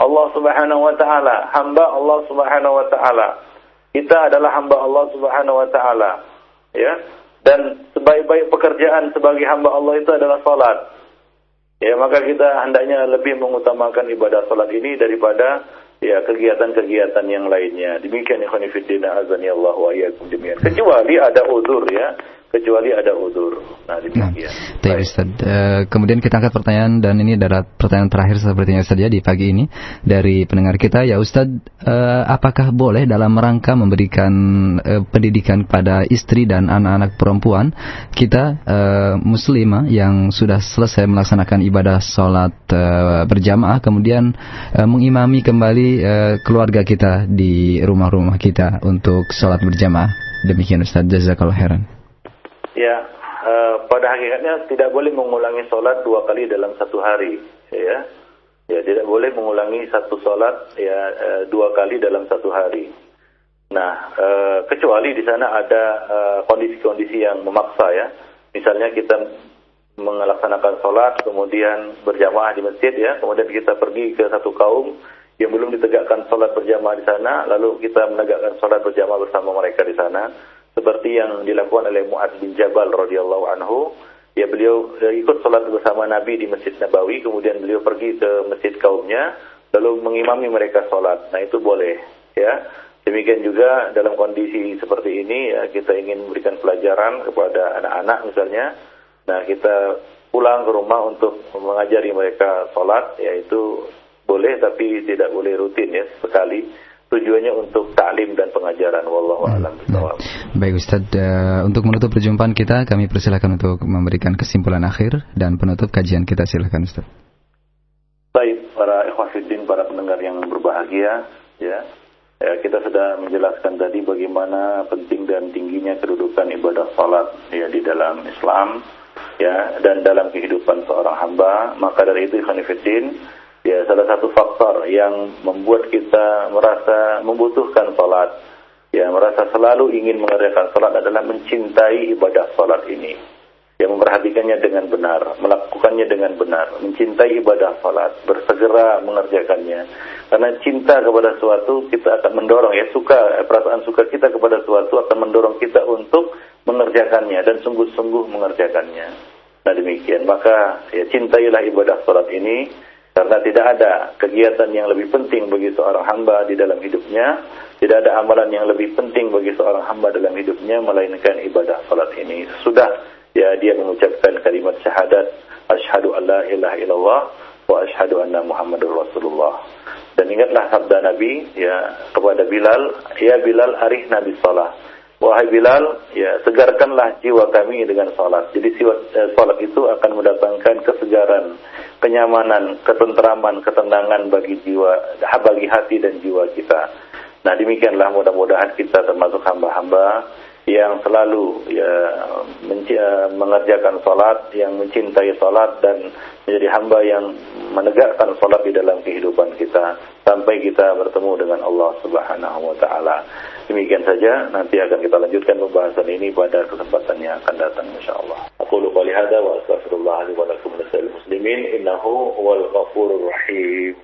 Allah Subhanahu wa taala, hamba Allah Subhanahu wa taala. Kita adalah hamba Allah Subhanahu wa taala. Ya. Dan sebaik-baik pekerjaan sebagai hamba Allah itu adalah salat. Ya, maka kita hendaknya lebih mengutamakan ibadah salat ini daripada ya kegiatan-kegiatan yang lainnya. Demikian ikhwan fillah azani Allah wa. Kecuali ada uzur ya. Kecuali ada udur. Nah, demikian. Nah, Ustaz. Uh, kemudian kita angkat pertanyaan dan ini adalah pertanyaan terakhir sepertinya saja di pagi ini dari pendengar kita. Ya Ustaz, uh, apakah boleh dalam rangka memberikan uh, pendidikan kepada istri dan anak-anak perempuan kita uh, muslimah yang sudah selesai melaksanakan ibadah sholat uh, berjamaah kemudian uh, mengimami kembali uh, keluarga kita di rumah-rumah kita untuk sholat berjamaah? Demikian Ustaz, jazakallah khairan. Ya, uh, pada hakikatnya tidak boleh mengulangi sholat dua kali dalam satu hari, ya. Ya, tidak boleh mengulangi satu sholat ya uh, dua kali dalam satu hari. Nah, uh, kecuali di sana ada kondisi-kondisi uh, yang memaksa ya. Misalnya kita melaksanakan sholat, kemudian berjamaah di masjid ya, kemudian kita pergi ke satu kaum yang belum ditegakkan sholat berjamaah di sana, lalu kita menegakkan sholat berjamaah bersama mereka di sana seperti yang dilakukan oleh Mu'ad bin Jabal radhiyallahu anhu. Ya beliau ikut sholat bersama Nabi di Masjid Nabawi kemudian beliau pergi ke masjid kaumnya lalu mengimami mereka sholat nah itu boleh ya. Demikian juga dalam kondisi seperti ini ya kita ingin memberikan pelajaran kepada anak-anak misalnya. Nah kita pulang ke rumah untuk mengajari mereka sholat yaitu boleh tapi tidak boleh rutin ya sekali tujuannya untuk taklim dan pengajaran wallahu hmm. alam nah, Baik Ustaz, uh, untuk menutup perjumpaan kita kami persilakan untuk memberikan kesimpulan akhir dan penutup kajian kita silakan Ustaz. Baik, para ikhwatiddin, para pendengar yang berbahagia, ya. Ya, kita sudah menjelaskan tadi bagaimana penting dan tingginya kedudukan ibadah salat ya di dalam Islam ya dan dalam kehidupan seorang hamba. Maka dari itu ikhwanifiddin ya salah satu faktor yang membuat kita merasa membutuhkan salat ya merasa selalu ingin mengerjakan salat adalah mencintai ibadah salat ini yang memperhatikannya dengan benar, melakukannya dengan benar, mencintai ibadah salat, bersegera mengerjakannya. Karena cinta kepada suatu kita akan mendorong ya suka eh, perasaan suka kita kepada suatu akan mendorong kita untuk mengerjakannya dan sungguh-sungguh mengerjakannya. Nah demikian maka ya cintailah ibadah salat ini karena tidak ada kegiatan yang lebih penting bagi seorang hamba di dalam hidupnya, tidak ada amalan yang lebih penting bagi seorang hamba dalam hidupnya melainkan ibadah salat ini. Sudah ya dia mengucapkan kalimat syahadat asyhadu alla ilaha illallah wa asyhadu anna muhammadur rasulullah. Dan ingatlah sabda Nabi ya kepada Bilal, ya Bilal arih Nabi salat. Wahai Bilal, ya segarkanlah jiwa kami dengan salat. Jadi eh, salat itu akan mendatangkan kesegaran, kenyamanan, ketentraman, ketenangan bagi jiwa, bagi hati dan jiwa kita. Nah demikianlah mudah-mudahan kita termasuk hamba-hamba yang selalu ya eh, mengerjakan salat, yang mencintai salat dan menjadi hamba yang menegakkan salat di dalam kehidupan kita sampai kita bertemu dengan Allah Subhanahu wa taala. Demikian saja, nanti akan kita lanjutkan pembahasan ini pada kesempatan yang akan datang insyaallah. Aku lupa lihada wa astaghfirullah li wa lakum muslimin innahu huwal ghafurur rahim.